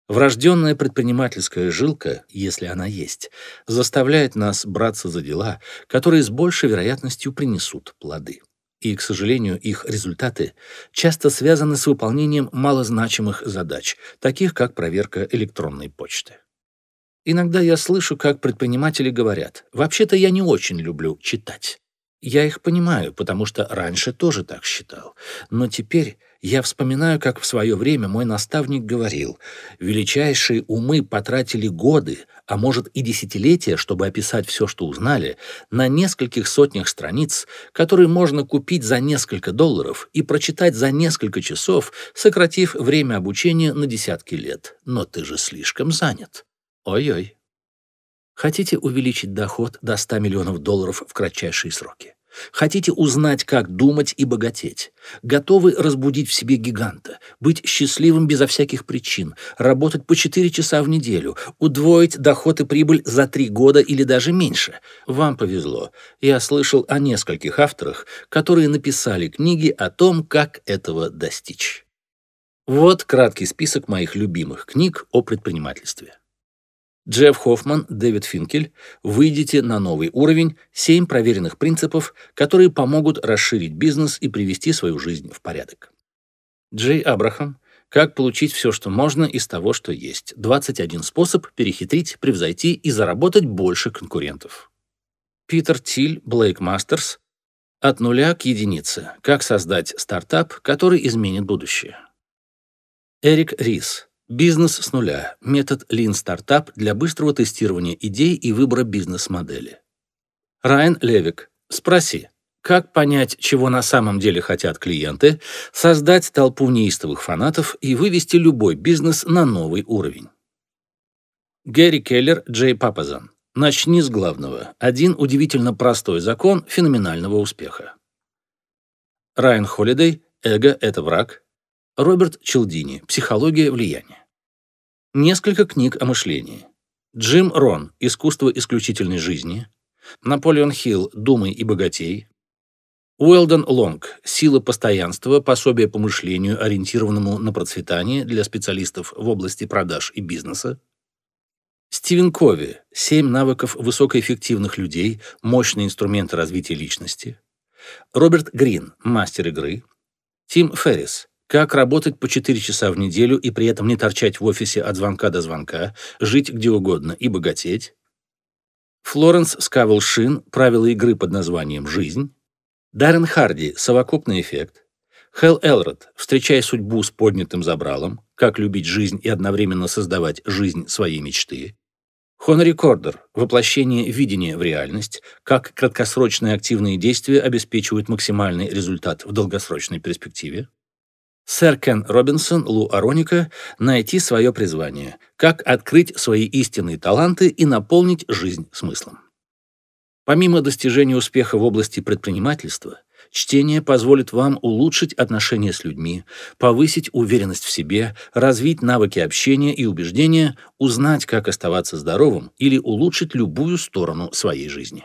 Врожденная предпринимательская жилка, если она есть, заставляет нас браться за дела, которые с большей вероятностью принесут плоды. И, к сожалению, их результаты часто связаны с выполнением малозначимых задач, таких как проверка электронной почты. Иногда я слышу, как предприниматели говорят, «Вообще-то я не очень люблю читать». Я их понимаю, потому что раньше тоже так считал. Но теперь я вспоминаю, как в свое время мой наставник говорил, величайшие умы потратили годы, а может и десятилетия, чтобы описать все, что узнали, на нескольких сотнях страниц, которые можно купить за несколько долларов и прочитать за несколько часов, сократив время обучения на десятки лет. Но ты же слишком занят. Ой-ой. Хотите увеличить доход до 100 миллионов долларов в кратчайшие сроки? Хотите узнать, как думать и богатеть? Готовы разбудить в себе гиганта, быть счастливым безо всяких причин, работать по 4 часа в неделю, удвоить доход и прибыль за 3 года или даже меньше? Вам повезло. Я слышал о нескольких авторах, которые написали книги о том, как этого достичь. Вот краткий список моих любимых книг о предпринимательстве. Джефф Хоффман, Дэвид Финкель, выйдите на новый уровень, семь проверенных принципов, которые помогут расширить бизнес и привести свою жизнь в порядок. Джей Абрахам, как получить все, что можно из того, что есть. 21 способ перехитрить, превзойти и заработать больше конкурентов. Питер Тиль, Блейк Мастерс, от нуля к единице. Как создать стартап, который изменит будущее. Эрик Рис, Бизнес с нуля. Метод Lean Startup для быстрого тестирования идей и выбора бизнес-модели. Райан Левик. Спроси, как понять, чего на самом деле хотят клиенты, создать толпу неистовых фанатов и вывести любой бизнес на новый уровень. Гэри Келлер, Джей Папазан. Начни с главного. Один удивительно простой закон феноменального успеха. Райан Холидей, Эго – это враг, Роберт Челдини. Психология влияния. Несколько книг о мышлении. Джим Рон. Искусство исключительной жизни. Наполеон Хилл. Думай и богатей. Уэлдон Лонг. Сила постоянства. Пособие по мышлению, ориентированному на процветание для специалистов в области продаж и бизнеса. Стивен Кови. Семь навыков высокоэффективных людей. Мощные инструменты развития личности. Роберт Грин. Мастер игры. Тим Феррис. Как работать по 4 часа в неделю и при этом не торчать в офисе от звонка до звонка, жить где угодно и богатеть? Флоренс Скавел Шин «Правила игры под названием «Жизнь». Даррен Харди «Совокупный эффект». Хелл Элрод «Встречай судьбу с поднятым забралом. Как любить жизнь и одновременно создавать жизнь своей мечты». Хонори Кордер «Воплощение видения в реальность. Как краткосрочные активные действия обеспечивают максимальный результат в долгосрочной перспективе». Сэр Кен Робинсон, Лу Ароника «Найти свое призвание. Как открыть свои истинные таланты и наполнить жизнь смыслом». Помимо достижения успеха в области предпринимательства, чтение позволит вам улучшить отношения с людьми, повысить уверенность в себе, развить навыки общения и убеждения, узнать, как оставаться здоровым или улучшить любую сторону своей жизни.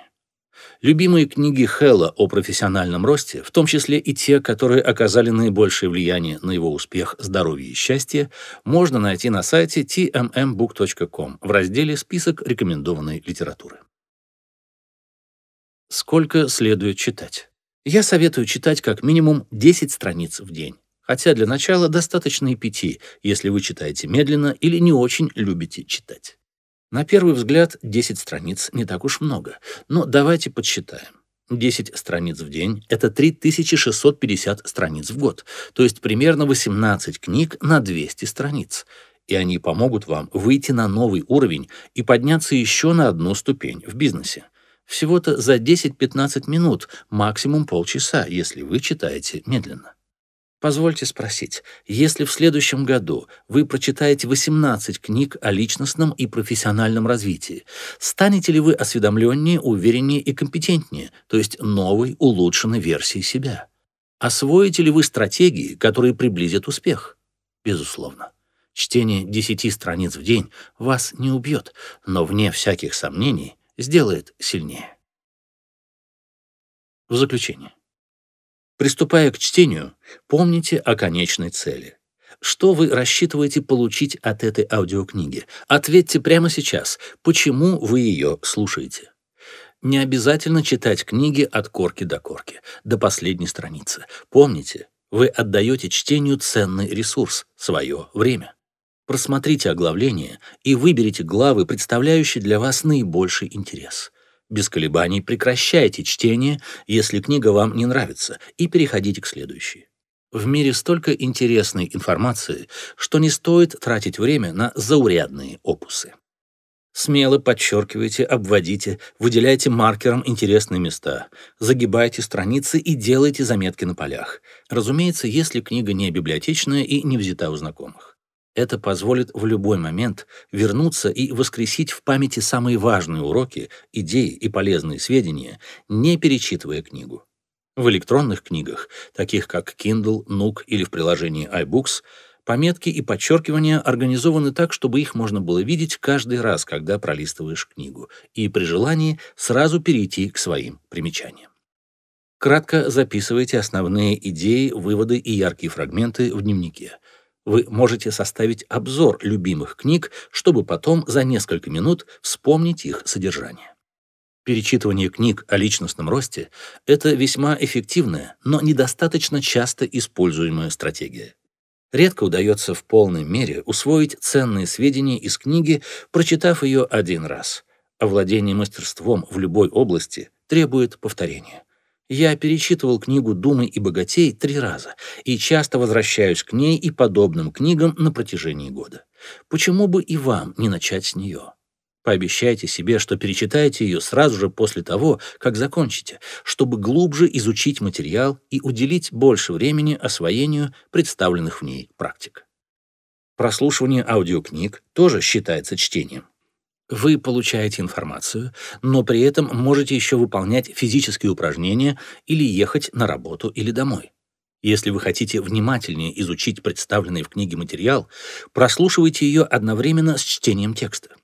Любимые книги Хэлла о профессиональном росте, в том числе и те, которые оказали наибольшее влияние на его успех, здоровье и счастье, можно найти на сайте tmmbook.com в разделе «Список рекомендованной литературы». Сколько следует читать? Я советую читать как минимум 10 страниц в день. Хотя для начала достаточно и пяти, если вы читаете медленно или не очень любите читать. На первый взгляд 10 страниц не так уж много, но давайте подсчитаем. 10 страниц в день — это 3650 страниц в год, то есть примерно 18 книг на 200 страниц. И они помогут вам выйти на новый уровень и подняться еще на одну ступень в бизнесе. Всего-то за 10-15 минут, максимум полчаса, если вы читаете медленно. Позвольте спросить, если в следующем году вы прочитаете 18 книг о личностном и профессиональном развитии, станете ли вы осведомленнее, увереннее и компетентнее, то есть новой, улучшенной версией себя? Освоите ли вы стратегии, которые приблизят успех? Безусловно. Чтение 10 страниц в день вас не убьет, но, вне всяких сомнений, сделает сильнее. В заключение. Приступая к чтению, помните о конечной цели. Что вы рассчитываете получить от этой аудиокниги? Ответьте прямо сейчас, почему вы ее слушаете. Не обязательно читать книги от корки до корки, до последней страницы. Помните, вы отдаете чтению ценный ресурс — свое время. Просмотрите оглавление и выберите главы, представляющие для вас наибольший интерес — без колебаний прекращайте чтение, если книга вам не нравится, и переходите к следующей. В мире столько интересной информации, что не стоит тратить время на заурядные опусы. Смело подчеркивайте, обводите, выделяйте маркером интересные места, загибайте страницы и делайте заметки на полях. Разумеется, если книга не библиотечная и не взята у знакомых. Это позволит в любой момент вернуться и воскресить в памяти самые важные уроки, идеи и полезные сведения, не перечитывая книгу. В электронных книгах, таких как Kindle, Nook или в приложении iBooks, пометки и подчеркивания организованы так, чтобы их можно было видеть каждый раз, когда пролистываешь книгу, и при желании сразу перейти к своим примечаниям. Кратко записывайте основные идеи, выводы и яркие фрагменты в дневнике. Вы можете составить обзор любимых книг, чтобы потом за несколько минут вспомнить их содержание. Перечитывание книг о личностном росте — это весьма эффективная, но недостаточно часто используемая стратегия. Редко удается в полной мере усвоить ценные сведения из книги, прочитав ее один раз. Овладение мастерством в любой области требует повторения. Я перечитывал книгу «Думы и богатей» три раза и часто возвращаюсь к ней и подобным книгам на протяжении года. Почему бы и вам не начать с нее? Пообещайте себе, что перечитаете ее сразу же после того, как закончите, чтобы глубже изучить материал и уделить больше времени освоению представленных в ней практик. Прослушивание аудиокниг тоже считается чтением. Вы получаете информацию, но при этом можете еще выполнять физические упражнения или ехать на работу или домой. Если вы хотите внимательнее изучить представленный в книге материал, прослушивайте ее одновременно с чтением текста.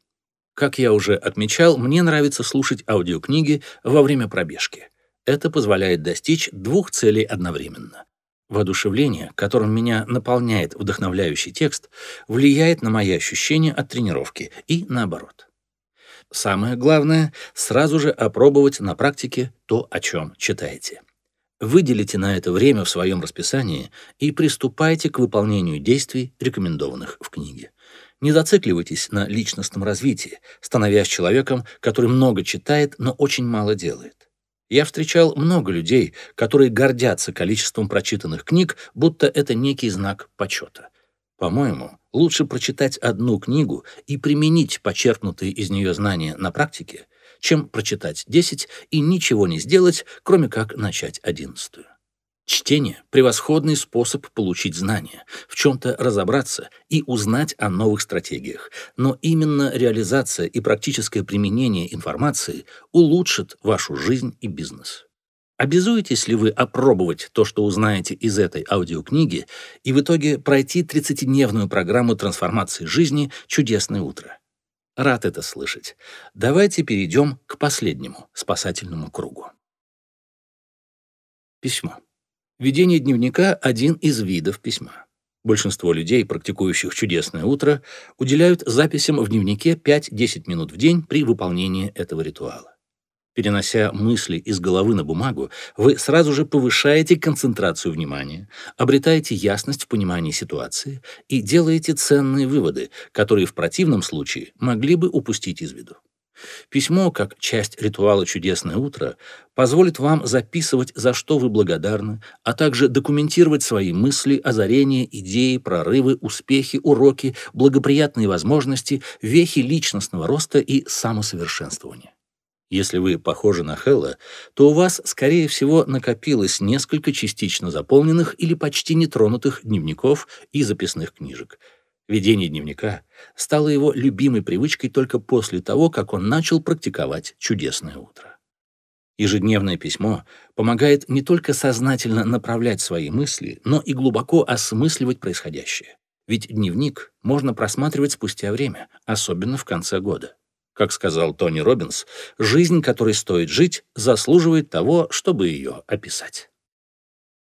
Как я уже отмечал, мне нравится слушать аудиокниги во время пробежки. Это позволяет достичь двух целей одновременно. Воодушевление, которым меня наполняет вдохновляющий текст, влияет на мои ощущения от тренировки и наоборот. Самое главное — сразу же опробовать на практике то, о чем читаете. Выделите на это время в своем расписании и приступайте к выполнению действий, рекомендованных в книге. Не зацикливайтесь на личностном развитии, становясь человеком, который много читает, но очень мало делает. Я встречал много людей, которые гордятся количеством прочитанных книг, будто это некий знак почета. По-моему, лучше прочитать одну книгу и применить почерпнутые из нее знания на практике, чем прочитать 10 и ничего не сделать, кроме как начать одиннадцатую. Чтение — превосходный способ получить знания, в чем-то разобраться и узнать о новых стратегиях. Но именно реализация и практическое применение информации улучшит вашу жизнь и бизнес. Обязуетесь ли вы опробовать то, что узнаете из этой аудиокниги, и в итоге пройти 30-дневную программу трансформации жизни «Чудесное утро»? Рад это слышать. Давайте перейдем к последнему спасательному кругу. Письмо. Ведение дневника – один из видов письма. Большинство людей, практикующих чудесное утро, уделяют записям в дневнике 5-10 минут в день при выполнении этого ритуала. Перенося мысли из головы на бумагу, вы сразу же повышаете концентрацию внимания, обретаете ясность в понимании ситуации и делаете ценные выводы, которые в противном случае могли бы упустить из виду. Письмо, как часть ритуала «Чудесное утро», позволит вам записывать, за что вы благодарны, а также документировать свои мысли, озарения, идеи, прорывы, успехи, уроки, благоприятные возможности, вехи личностного роста и самосовершенствования. Если вы похожи на Хэлла, то у вас, скорее всего, накопилось несколько частично заполненных или почти нетронутых дневников и записных книжек. Ведение дневника стало его любимой привычкой только после того, как он начал практиковать чудесное утро. Ежедневное письмо помогает не только сознательно направлять свои мысли, но и глубоко осмысливать происходящее. Ведь дневник можно просматривать спустя время, особенно в конце года. Как сказал Тони Робинс, жизнь, которой стоит жить, заслуживает того, чтобы ее описать.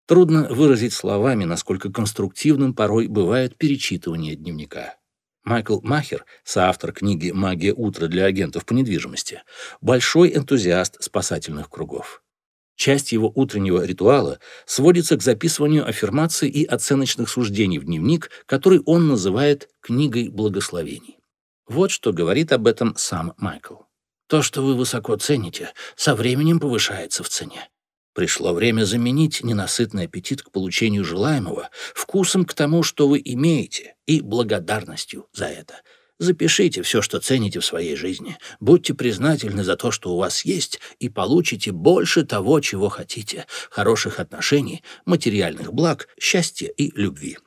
Трудно выразить словами, насколько конструктивным порой бывает перечитывание дневника. Майкл Махер, соавтор книги «Магия утра для агентов по недвижимости», большой энтузиаст спасательных кругов. Часть его утреннего ритуала сводится к записыванию аффирмаций и оценочных суждений в дневник, который он называет «книгой благословений». Вот что говорит об этом сам Майкл. То, что вы высоко цените, со временем повышается в цене. Пришло время заменить ненасытный аппетит к получению желаемого вкусом к тому, что вы имеете, и благодарностью за это. Запишите все, что цените в своей жизни. Будьте признательны за то, что у вас есть, и получите больше того, чего хотите. Хороших отношений, материальных благ, счастья и любви.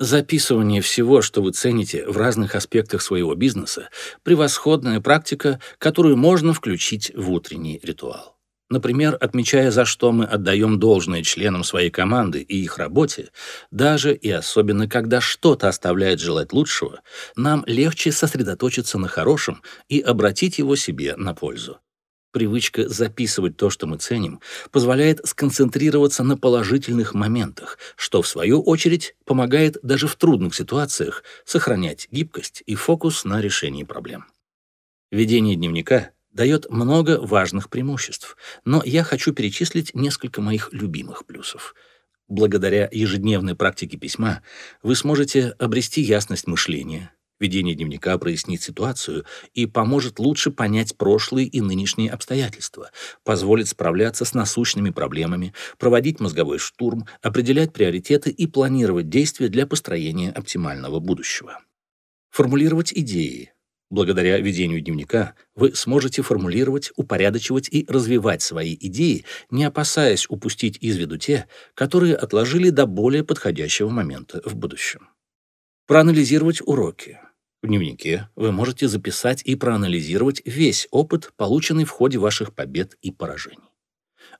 Записывание всего, что вы цените в разных аспектах своего бизнеса – превосходная практика, которую можно включить в утренний ритуал. Например, отмечая, за что мы отдаем должное членам своей команды и их работе, даже и особенно когда что-то оставляет желать лучшего, нам легче сосредоточиться на хорошем и обратить его себе на пользу. Привычка записывать то, что мы ценим, позволяет сконцентрироваться на положительных моментах, что, в свою очередь, помогает даже в трудных ситуациях сохранять гибкость и фокус на решении проблем. Ведение дневника дает много важных преимуществ, но я хочу перечислить несколько моих любимых плюсов. Благодаря ежедневной практике письма вы сможете обрести ясность мышления, Ведение дневника прояснит ситуацию и поможет лучше понять прошлые и нынешние обстоятельства, позволит справляться с насущными проблемами, проводить мозговой штурм, определять приоритеты и планировать действия для построения оптимального будущего. Формулировать идеи. Благодаря ведению дневника вы сможете формулировать, упорядочивать и развивать свои идеи, не опасаясь упустить из виду те, которые отложили до более подходящего момента в будущем. Проанализировать уроки. В дневнике вы можете записать и проанализировать весь опыт, полученный в ходе ваших побед и поражений.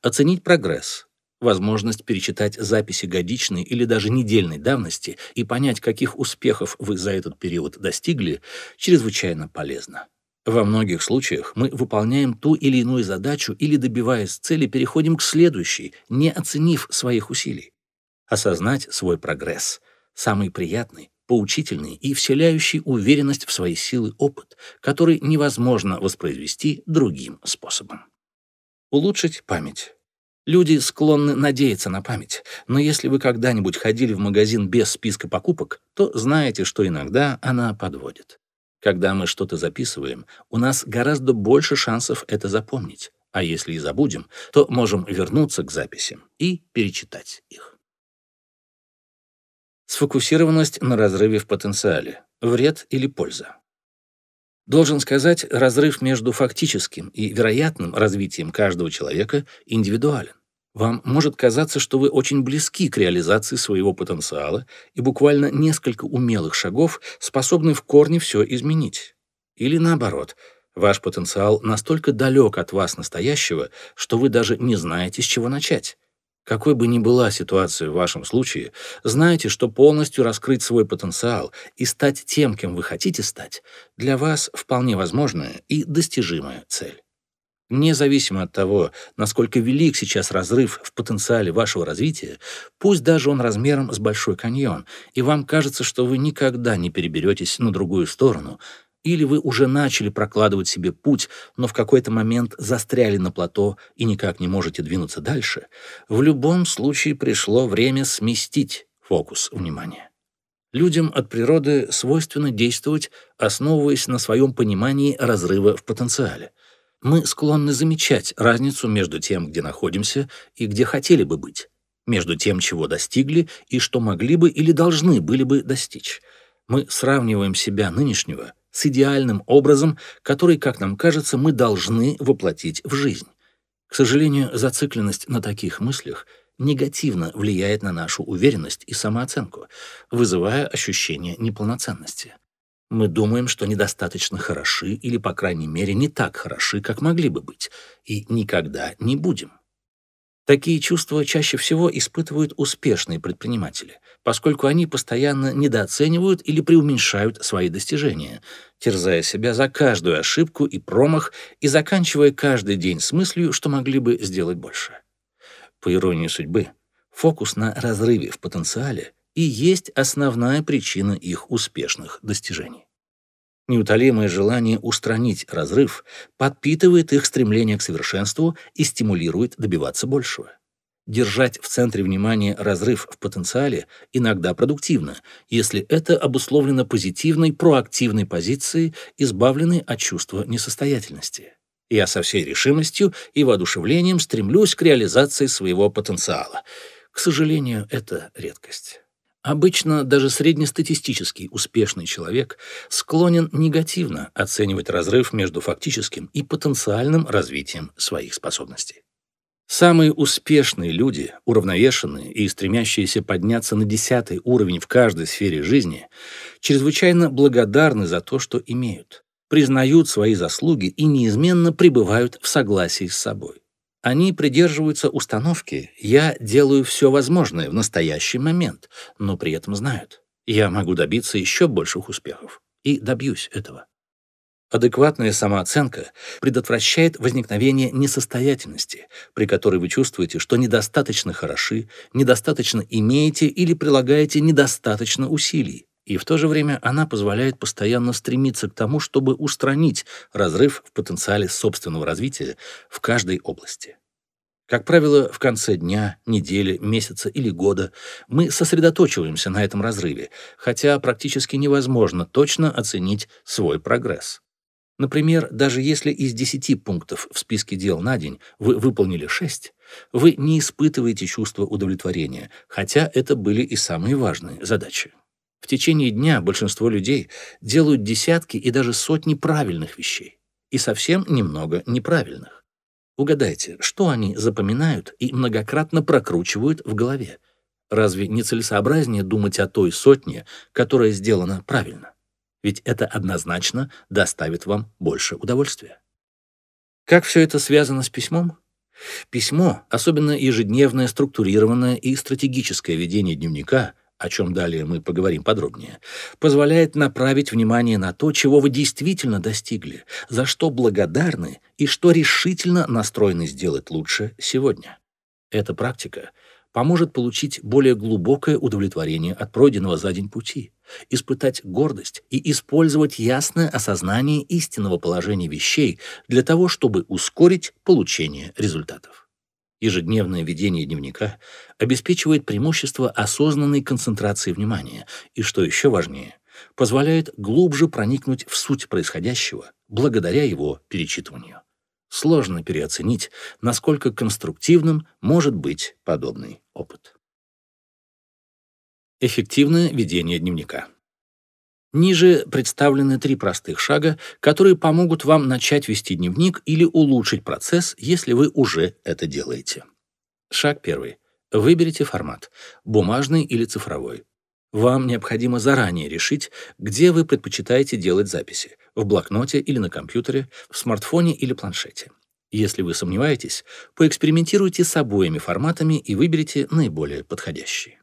Оценить прогресс. Возможность перечитать записи годичной или даже недельной давности и понять, каких успехов вы за этот период достигли, чрезвычайно полезно. Во многих случаях мы выполняем ту или иную задачу или, добиваясь цели, переходим к следующей, не оценив своих усилий. Осознать свой прогресс – самый приятный, поучительный и вселяющий уверенность в свои силы опыт, который невозможно воспроизвести другим способом. Улучшить память. Люди склонны надеяться на память, но если вы когда-нибудь ходили в магазин без списка покупок, то знаете, что иногда она подводит. Когда мы что-то записываем, у нас гораздо больше шансов это запомнить, а если и забудем, то можем вернуться к записям и перечитать их. Сфокусированность на разрыве в потенциале. Вред или польза. Должен сказать, разрыв между фактическим и вероятным развитием каждого человека индивидуален. Вам может казаться, что вы очень близки к реализации своего потенциала, и буквально несколько умелых шагов способны в корне все изменить. Или наоборот, ваш потенциал настолько далек от вас настоящего, что вы даже не знаете, с чего начать. Какой бы ни была ситуация в вашем случае, знайте, что полностью раскрыть свой потенциал и стать тем, кем вы хотите стать, для вас вполне возможная и достижимая цель. Независимо от того, насколько велик сейчас разрыв в потенциале вашего развития, пусть даже он размером с Большой каньон, и вам кажется, что вы никогда не переберетесь на другую сторону, или вы уже начали прокладывать себе путь, но в какой-то момент застряли на плато и никак не можете двинуться дальше, в любом случае пришло время сместить фокус внимания. Людям от природы свойственно действовать, основываясь на своем понимании разрыва в потенциале. Мы склонны замечать разницу между тем, где находимся, и где хотели бы быть, между тем, чего достигли, и что могли бы или должны были бы достичь. Мы сравниваем себя нынешнего с идеальным образом, который, как нам кажется, мы должны воплотить в жизнь. К сожалению, зацикленность на таких мыслях – негативно влияет на нашу уверенность и самооценку, вызывая ощущение неполноценности. Мы думаем, что недостаточно хороши или, по крайней мере, не так хороши, как могли бы быть, и никогда не будем. Такие чувства чаще всего испытывают успешные предприниматели, поскольку они постоянно недооценивают или преуменьшают свои достижения, терзая себя за каждую ошибку и промах и заканчивая каждый день с мыслью, что могли бы сделать больше по иронии судьбы, фокус на разрыве в потенциале и есть основная причина их успешных достижений. Неутолимое желание устранить разрыв подпитывает их стремление к совершенству и стимулирует добиваться большего. Держать в центре внимания разрыв в потенциале иногда продуктивно, если это обусловлено позитивной, проактивной позицией, избавленной от чувства несостоятельности. Я со всей решимостью и воодушевлением стремлюсь к реализации своего потенциала. К сожалению, это редкость. Обычно даже среднестатистический успешный человек склонен негативно оценивать разрыв между фактическим и потенциальным развитием своих способностей. Самые успешные люди, уравновешенные и стремящиеся подняться на десятый уровень в каждой сфере жизни, чрезвычайно благодарны за то, что имеют признают свои заслуги и неизменно пребывают в согласии с собой. Они придерживаются установки «я делаю все возможное в настоящий момент», но при этом знают «я могу добиться еще больших успехов» и добьюсь этого. Адекватная самооценка предотвращает возникновение несостоятельности, при которой вы чувствуете, что недостаточно хороши, недостаточно имеете или прилагаете недостаточно усилий и в то же время она позволяет постоянно стремиться к тому, чтобы устранить разрыв в потенциале собственного развития в каждой области. Как правило, в конце дня, недели, месяца или года мы сосредоточиваемся на этом разрыве, хотя практически невозможно точно оценить свой прогресс. Например, даже если из 10 пунктов в списке дел на день вы выполнили 6, вы не испытываете чувство удовлетворения, хотя это были и самые важные задачи. В течение дня большинство людей делают десятки и даже сотни правильных вещей, и совсем немного неправильных. Угадайте, что они запоминают и многократно прокручивают в голове? Разве не целесообразнее думать о той сотне, которая сделана правильно? Ведь это однозначно доставит вам больше удовольствия. Как все это связано с письмом? Письмо, особенно ежедневное структурированное и стратегическое ведение дневника — о чем далее мы поговорим подробнее, позволяет направить внимание на то, чего вы действительно достигли, за что благодарны и что решительно настроены сделать лучше сегодня. Эта практика поможет получить более глубокое удовлетворение от пройденного за день пути, испытать гордость и использовать ясное осознание истинного положения вещей для того, чтобы ускорить получение результатов. Ежедневное ведение дневника обеспечивает преимущество осознанной концентрации внимания и, что еще важнее, позволяет глубже проникнуть в суть происходящего благодаря его перечитыванию. Сложно переоценить, насколько конструктивным может быть подобный опыт. Эффективное ведение дневника. Ниже представлены три простых шага, которые помогут вам начать вести дневник или улучшить процесс, если вы уже это делаете. Шаг первый. Выберите формат – бумажный или цифровой. Вам необходимо заранее решить, где вы предпочитаете делать записи – в блокноте или на компьютере, в смартфоне или планшете. Если вы сомневаетесь, поэкспериментируйте с обоими форматами и выберите наиболее подходящий.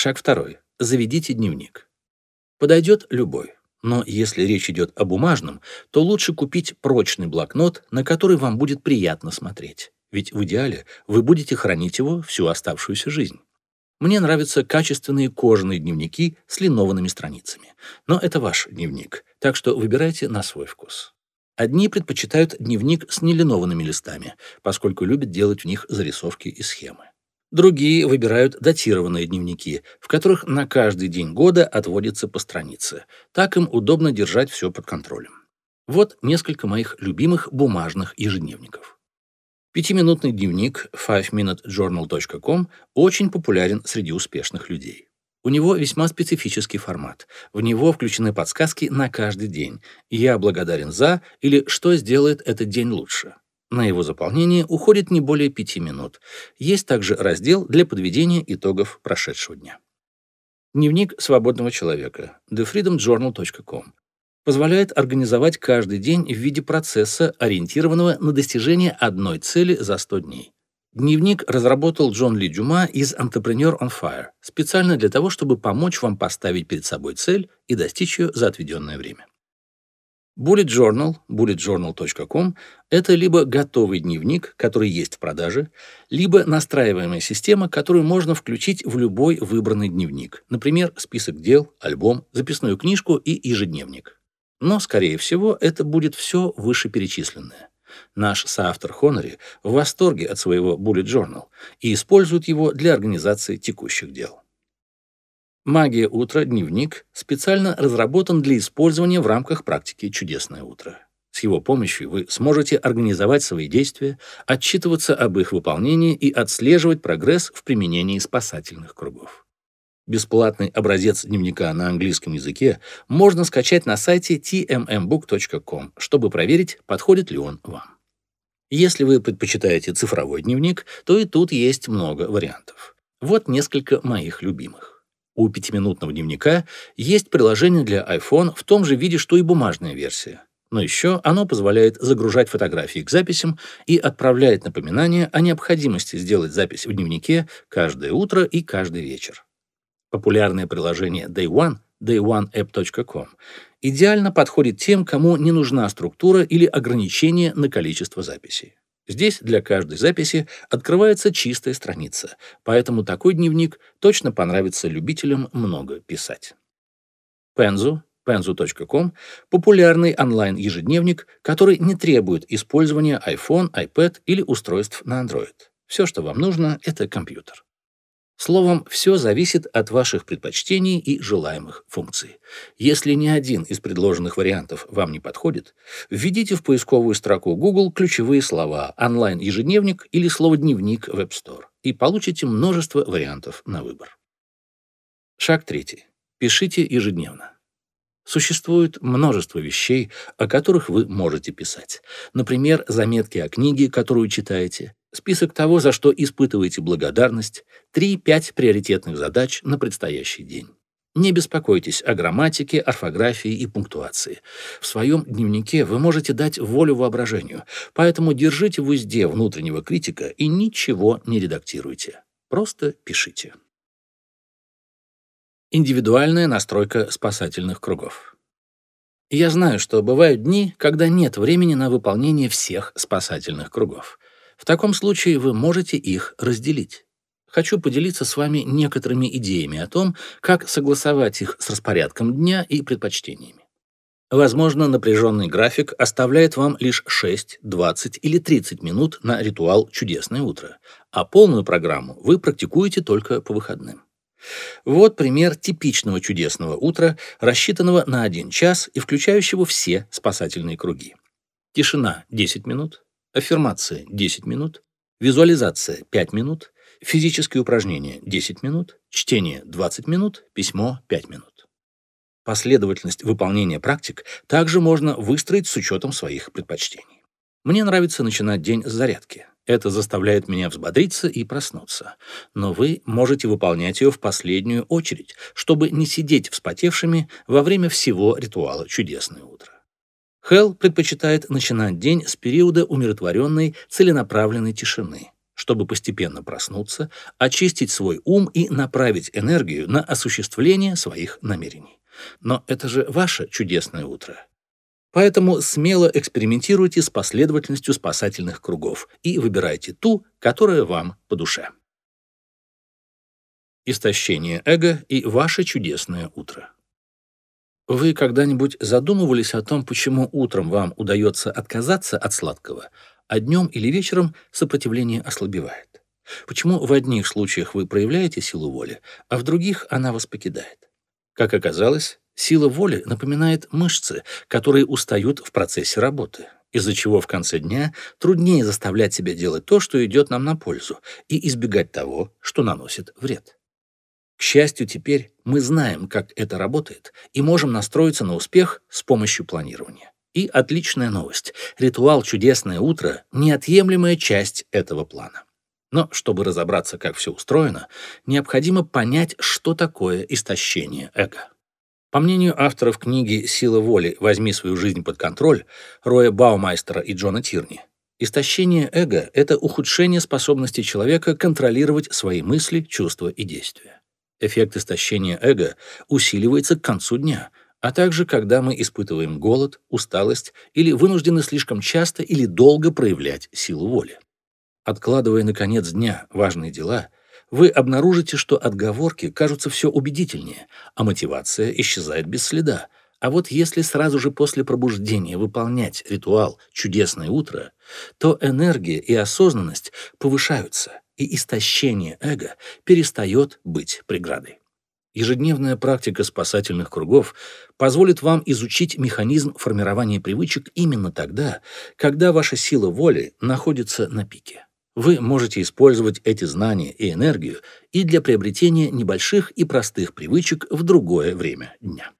Шаг второй. Заведите дневник. Подойдет любой. Но если речь идет о бумажном, то лучше купить прочный блокнот, на который вам будет приятно смотреть. Ведь в идеале вы будете хранить его всю оставшуюся жизнь. Мне нравятся качественные кожаные дневники с линованными страницами. Но это ваш дневник, так что выбирайте на свой вкус. Одни предпочитают дневник с нелинованными листами, поскольку любят делать в них зарисовки и схемы. Другие выбирают датированные дневники, в которых на каждый день года отводится по странице. Так им удобно держать все под контролем. Вот несколько моих любимых бумажных ежедневников. Пятиминутный дневник 5minutejournal.com очень популярен среди успешных людей. У него весьма специфический формат. В него включены подсказки на каждый день. «Я благодарен за» или «Что сделает этот день лучше?». На его заполнение уходит не более пяти минут. Есть также раздел для подведения итогов прошедшего дня. Дневник свободного человека. thefreedomjournal.com позволяет организовать каждый день в виде процесса, ориентированного на достижение одной цели за 100 дней. Дневник разработал Джон Ли Дюма из Entrepreneur on Fire специально для того, чтобы помочь вам поставить перед собой цель и достичь ее за отведенное время. Bullet Journal, bulletjournal.com — это либо готовый дневник, который есть в продаже, либо настраиваемая система, которую можно включить в любой выбранный дневник, например, список дел, альбом, записную книжку и ежедневник. Но, скорее всего, это будет все вышеперечисленное. Наш соавтор Хонори в восторге от своего Bullet Journal и использует его для организации текущих дел. «Магия утра» дневник специально разработан для использования в рамках практики «Чудесное утро». С его помощью вы сможете организовать свои действия, отчитываться об их выполнении и отслеживать прогресс в применении спасательных кругов. Бесплатный образец дневника на английском языке можно скачать на сайте tmmbook.com, чтобы проверить, подходит ли он вам. Если вы предпочитаете цифровой дневник, то и тут есть много вариантов. Вот несколько моих любимых. У пятиминутного дневника есть приложение для iPhone в том же виде, что и бумажная версия. Но еще оно позволяет загружать фотографии к записям и отправляет напоминания о необходимости сделать запись в дневнике каждое утро и каждый вечер. Популярное приложение Day One, dayoneapp.com, идеально подходит тем, кому не нужна структура или ограничение на количество записей. Здесь для каждой записи открывается чистая страница, поэтому такой дневник точно понравится любителям много писать. Penzu, penzu.com – популярный онлайн-ежедневник, который не требует использования iPhone, iPad или устройств на Android. Все, что вам нужно, это компьютер. Словом, все зависит от ваших предпочтений и желаемых функций. Если ни один из предложенных вариантов вам не подходит, введите в поисковую строку Google ключевые слова «онлайн-ежедневник» или слово «дневник» в App Store и получите множество вариантов на выбор. Шаг третий. Пишите ежедневно. Существует множество вещей, о которых вы можете писать. Например, заметки о книге, которую читаете, список того, за что испытываете благодарность, 3-5 приоритетных задач на предстоящий день. Не беспокойтесь о грамматике, орфографии и пунктуации. В своем дневнике вы можете дать волю воображению, поэтому держите в узде внутреннего критика и ничего не редактируйте. Просто пишите. Индивидуальная настройка спасательных кругов. Я знаю, что бывают дни, когда нет времени на выполнение всех спасательных кругов. В таком случае вы можете их разделить. Хочу поделиться с вами некоторыми идеями о том, как согласовать их с распорядком дня и предпочтениями. Возможно, напряженный график оставляет вам лишь 6, 20 или 30 минут на ритуал «Чудесное утро», а полную программу вы практикуете только по выходным. Вот пример типичного чудесного утра, рассчитанного на один час и включающего все спасательные круги. Тишина – 10 минут, Аффирмация – 10 минут. Визуализация – 5 минут. Физические упражнения – 10 минут. Чтение – 20 минут. Письмо – 5 минут. Последовательность выполнения практик также можно выстроить с учетом своих предпочтений. Мне нравится начинать день с зарядки. Это заставляет меня взбодриться и проснуться. Но вы можете выполнять ее в последнюю очередь, чтобы не сидеть вспотевшими во время всего ритуала «Чудесное утро». Хелл предпочитает начинать день с периода умиротворенной, целенаправленной тишины, чтобы постепенно проснуться, очистить свой ум и направить энергию на осуществление своих намерений. Но это же ваше чудесное утро. Поэтому смело экспериментируйте с последовательностью спасательных кругов и выбирайте ту, которая вам по душе. Истощение эго и ваше чудесное утро. Вы когда-нибудь задумывались о том, почему утром вам удается отказаться от сладкого, а днем или вечером сопротивление ослабевает? Почему в одних случаях вы проявляете силу воли, а в других она вас покидает? Как оказалось, сила воли напоминает мышцы, которые устают в процессе работы, из-за чего в конце дня труднее заставлять себя делать то, что идет нам на пользу, и избегать того, что наносит вред. К счастью, теперь мы знаем, как это работает, и можем настроиться на успех с помощью планирования. И отличная новость. Ритуал «Чудесное утро» — неотъемлемая часть этого плана. Но чтобы разобраться, как все устроено, необходимо понять, что такое истощение эго. По мнению авторов книги «Сила воли. Возьми свою жизнь под контроль» Роя Баумайстера и Джона Тирни, истощение эго — это ухудшение способности человека контролировать свои мысли, чувства и действия. Эффект истощения эго усиливается к концу дня, а также когда мы испытываем голод, усталость или вынуждены слишком часто или долго проявлять силу воли. Откладывая на конец дня важные дела, вы обнаружите, что отговорки кажутся все убедительнее, а мотивация исчезает без следа. А вот если сразу же после пробуждения выполнять ритуал «Чудесное утро», то энергия и осознанность повышаются, и истощение эго перестает быть преградой. Ежедневная практика спасательных кругов позволит вам изучить механизм формирования привычек именно тогда, когда ваша сила воли находится на пике. Вы можете использовать эти знания и энергию и для приобретения небольших и простых привычек в другое время дня.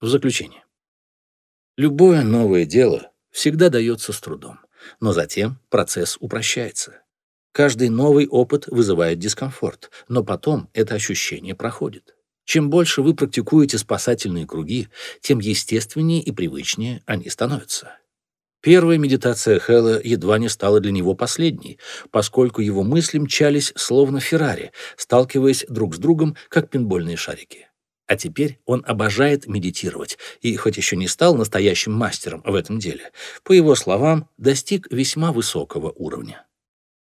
В заключение. Любое новое дело всегда дается с трудом. Но затем процесс упрощается. Каждый новый опыт вызывает дискомфорт, но потом это ощущение проходит. Чем больше вы практикуете спасательные круги, тем естественнее и привычнее они становятся. Первая медитация Хэлла едва не стала для него последней, поскольку его мысли мчались словно Феррари, сталкиваясь друг с другом, как пинбольные шарики. А теперь он обожает медитировать, и хоть еще не стал настоящим мастером в этом деле, по его словам, достиг весьма высокого уровня.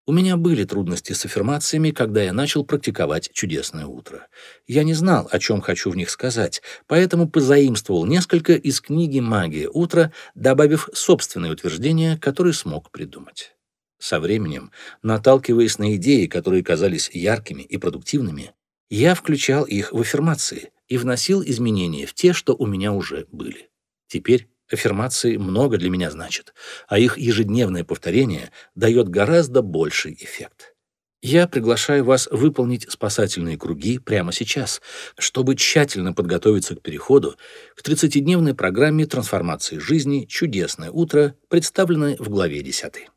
У меня были трудности с аффирмациями, когда я начал практиковать чудесное утро. Я не знал, о чем хочу в них сказать, поэтому позаимствовал несколько из книги «Магия утра», добавив собственные утверждения, которые смог придумать. Со временем, наталкиваясь на идеи, которые казались яркими и продуктивными, я включал их в аффирмации – и вносил изменения в те, что у меня уже были. Теперь аффирмации много для меня значат, а их ежедневное повторение дает гораздо больший эффект. Я приглашаю вас выполнить спасательные круги прямо сейчас, чтобы тщательно подготовиться к переходу к 30-дневной программе трансформации жизни «Чудесное утро», представленной в главе 10.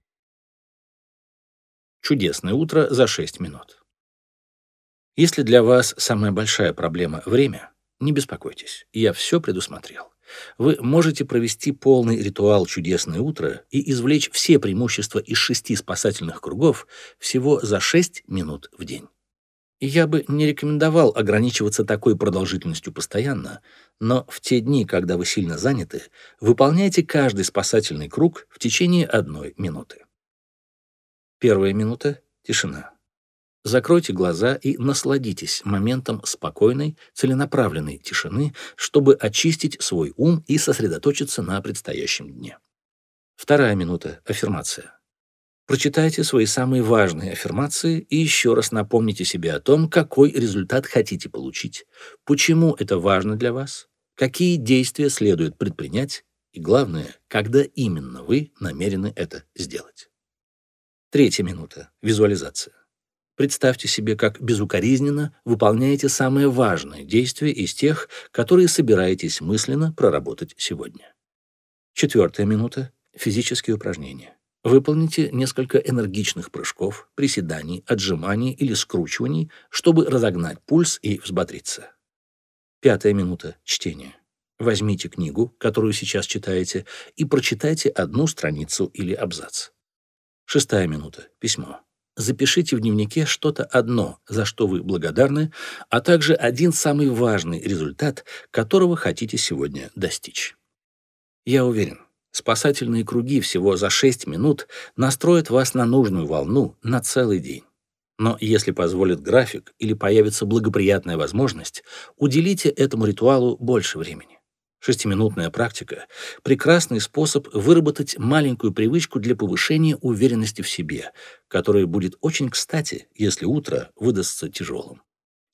Чудесное утро за 6 минут. Если для вас самая большая проблема — время, не беспокойтесь, я все предусмотрел. Вы можете провести полный ритуал «Чудесное утро» и извлечь все преимущества из шести спасательных кругов всего за 6 минут в день. Я бы не рекомендовал ограничиваться такой продолжительностью постоянно, но в те дни, когда вы сильно заняты, выполняйте каждый спасательный круг в течение одной минуты. Первая минута — тишина. Закройте глаза и насладитесь моментом спокойной, целенаправленной тишины, чтобы очистить свой ум и сосредоточиться на предстоящем дне. Вторая минута — аффирмация. Прочитайте свои самые важные аффирмации и еще раз напомните себе о том, какой результат хотите получить, почему это важно для вас, какие действия следует предпринять и, главное, когда именно вы намерены это сделать. Третья минута — визуализация. Представьте себе, как безукоризненно выполняете самое важное действие из тех, которые собираетесь мысленно проработать сегодня. Четвертая минута — физические упражнения. Выполните несколько энергичных прыжков, приседаний, отжиманий или скручиваний, чтобы разогнать пульс и взбодриться. Пятая минута — чтение. Возьмите книгу, которую сейчас читаете, и прочитайте одну страницу или абзац. Шестая минута — письмо. Запишите в дневнике что-то одно, за что вы благодарны, а также один самый важный результат, которого хотите сегодня достичь. Я уверен, спасательные круги всего за 6 минут настроят вас на нужную волну на целый день. Но если позволит график или появится благоприятная возможность, уделите этому ритуалу больше времени. Шестиминутная практика – прекрасный способ выработать маленькую привычку для повышения уверенности в себе, которая будет очень кстати, если утро выдастся тяжелым.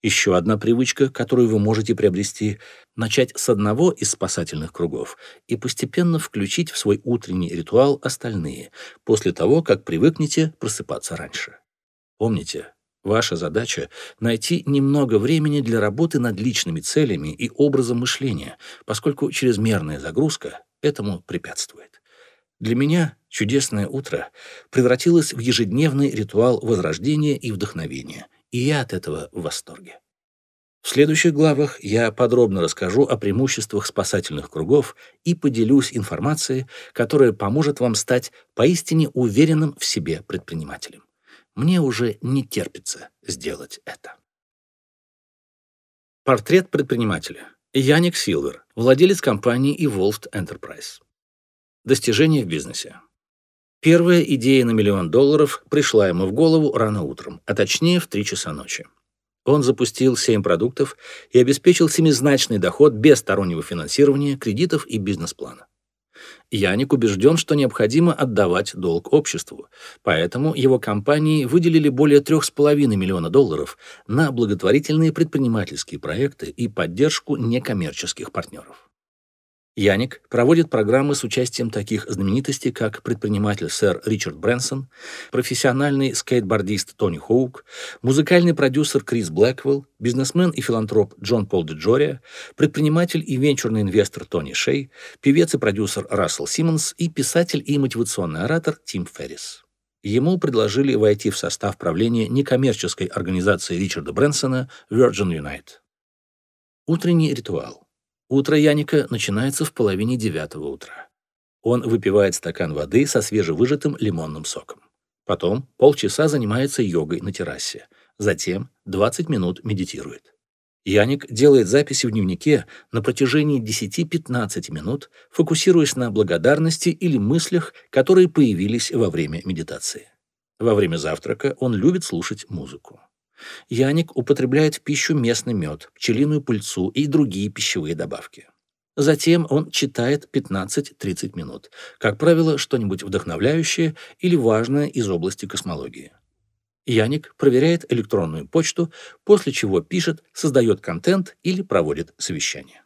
Еще одна привычка, которую вы можете приобрести – начать с одного из спасательных кругов и постепенно включить в свой утренний ритуал остальные, после того, как привыкнете просыпаться раньше. Помните, Ваша задача — найти немного времени для работы над личными целями и образом мышления, поскольку чрезмерная загрузка этому препятствует. Для меня чудесное утро превратилось в ежедневный ритуал возрождения и вдохновения, и я от этого в восторге. В следующих главах я подробно расскажу о преимуществах спасательных кругов и поделюсь информацией, которая поможет вам стать поистине уверенным в себе предпринимателем. Мне уже не терпится сделать это. Портрет предпринимателя. Яник Силвер, владелец компании Evolved Enterprise. Достижения в бизнесе. Первая идея на миллион долларов пришла ему в голову рано утром, а точнее в 3 часа ночи. Он запустил 7 продуктов и обеспечил семизначный доход без стороннего финансирования, кредитов и бизнес-плана. Яник убежден, что необходимо отдавать долг обществу, поэтому его компании выделили более 3,5 миллиона долларов на благотворительные предпринимательские проекты и поддержку некоммерческих партнеров. Яник проводит программы с участием таких знаменитостей, как предприниматель сэр Ричард Брэнсон, профессиональный скейтбордист Тони Хоук, музыкальный продюсер Крис Блэквелл, бизнесмен и филантроп Джон Пол Джория, предприниматель и венчурный инвестор Тони Шей, певец и продюсер Рассел Симмонс и писатель и мотивационный оратор Тим Феррис. Ему предложили войти в состав правления некоммерческой организации Ричарда Брэнсона Virgin Unite. Утренний ритуал. Утро Яника начинается в половине девятого утра. Он выпивает стакан воды со свежевыжатым лимонным соком. Потом полчаса занимается йогой на террасе. Затем 20 минут медитирует. Яник делает записи в дневнике на протяжении 10-15 минут, фокусируясь на благодарности или мыслях, которые появились во время медитации. Во время завтрака он любит слушать музыку. Яник употребляет в пищу местный мед, пчелиную пыльцу и другие пищевые добавки. Затем он читает 15-30 минут, как правило, что-нибудь вдохновляющее или важное из области космологии. Яник проверяет электронную почту, после чего пишет, создает контент или проводит совещание.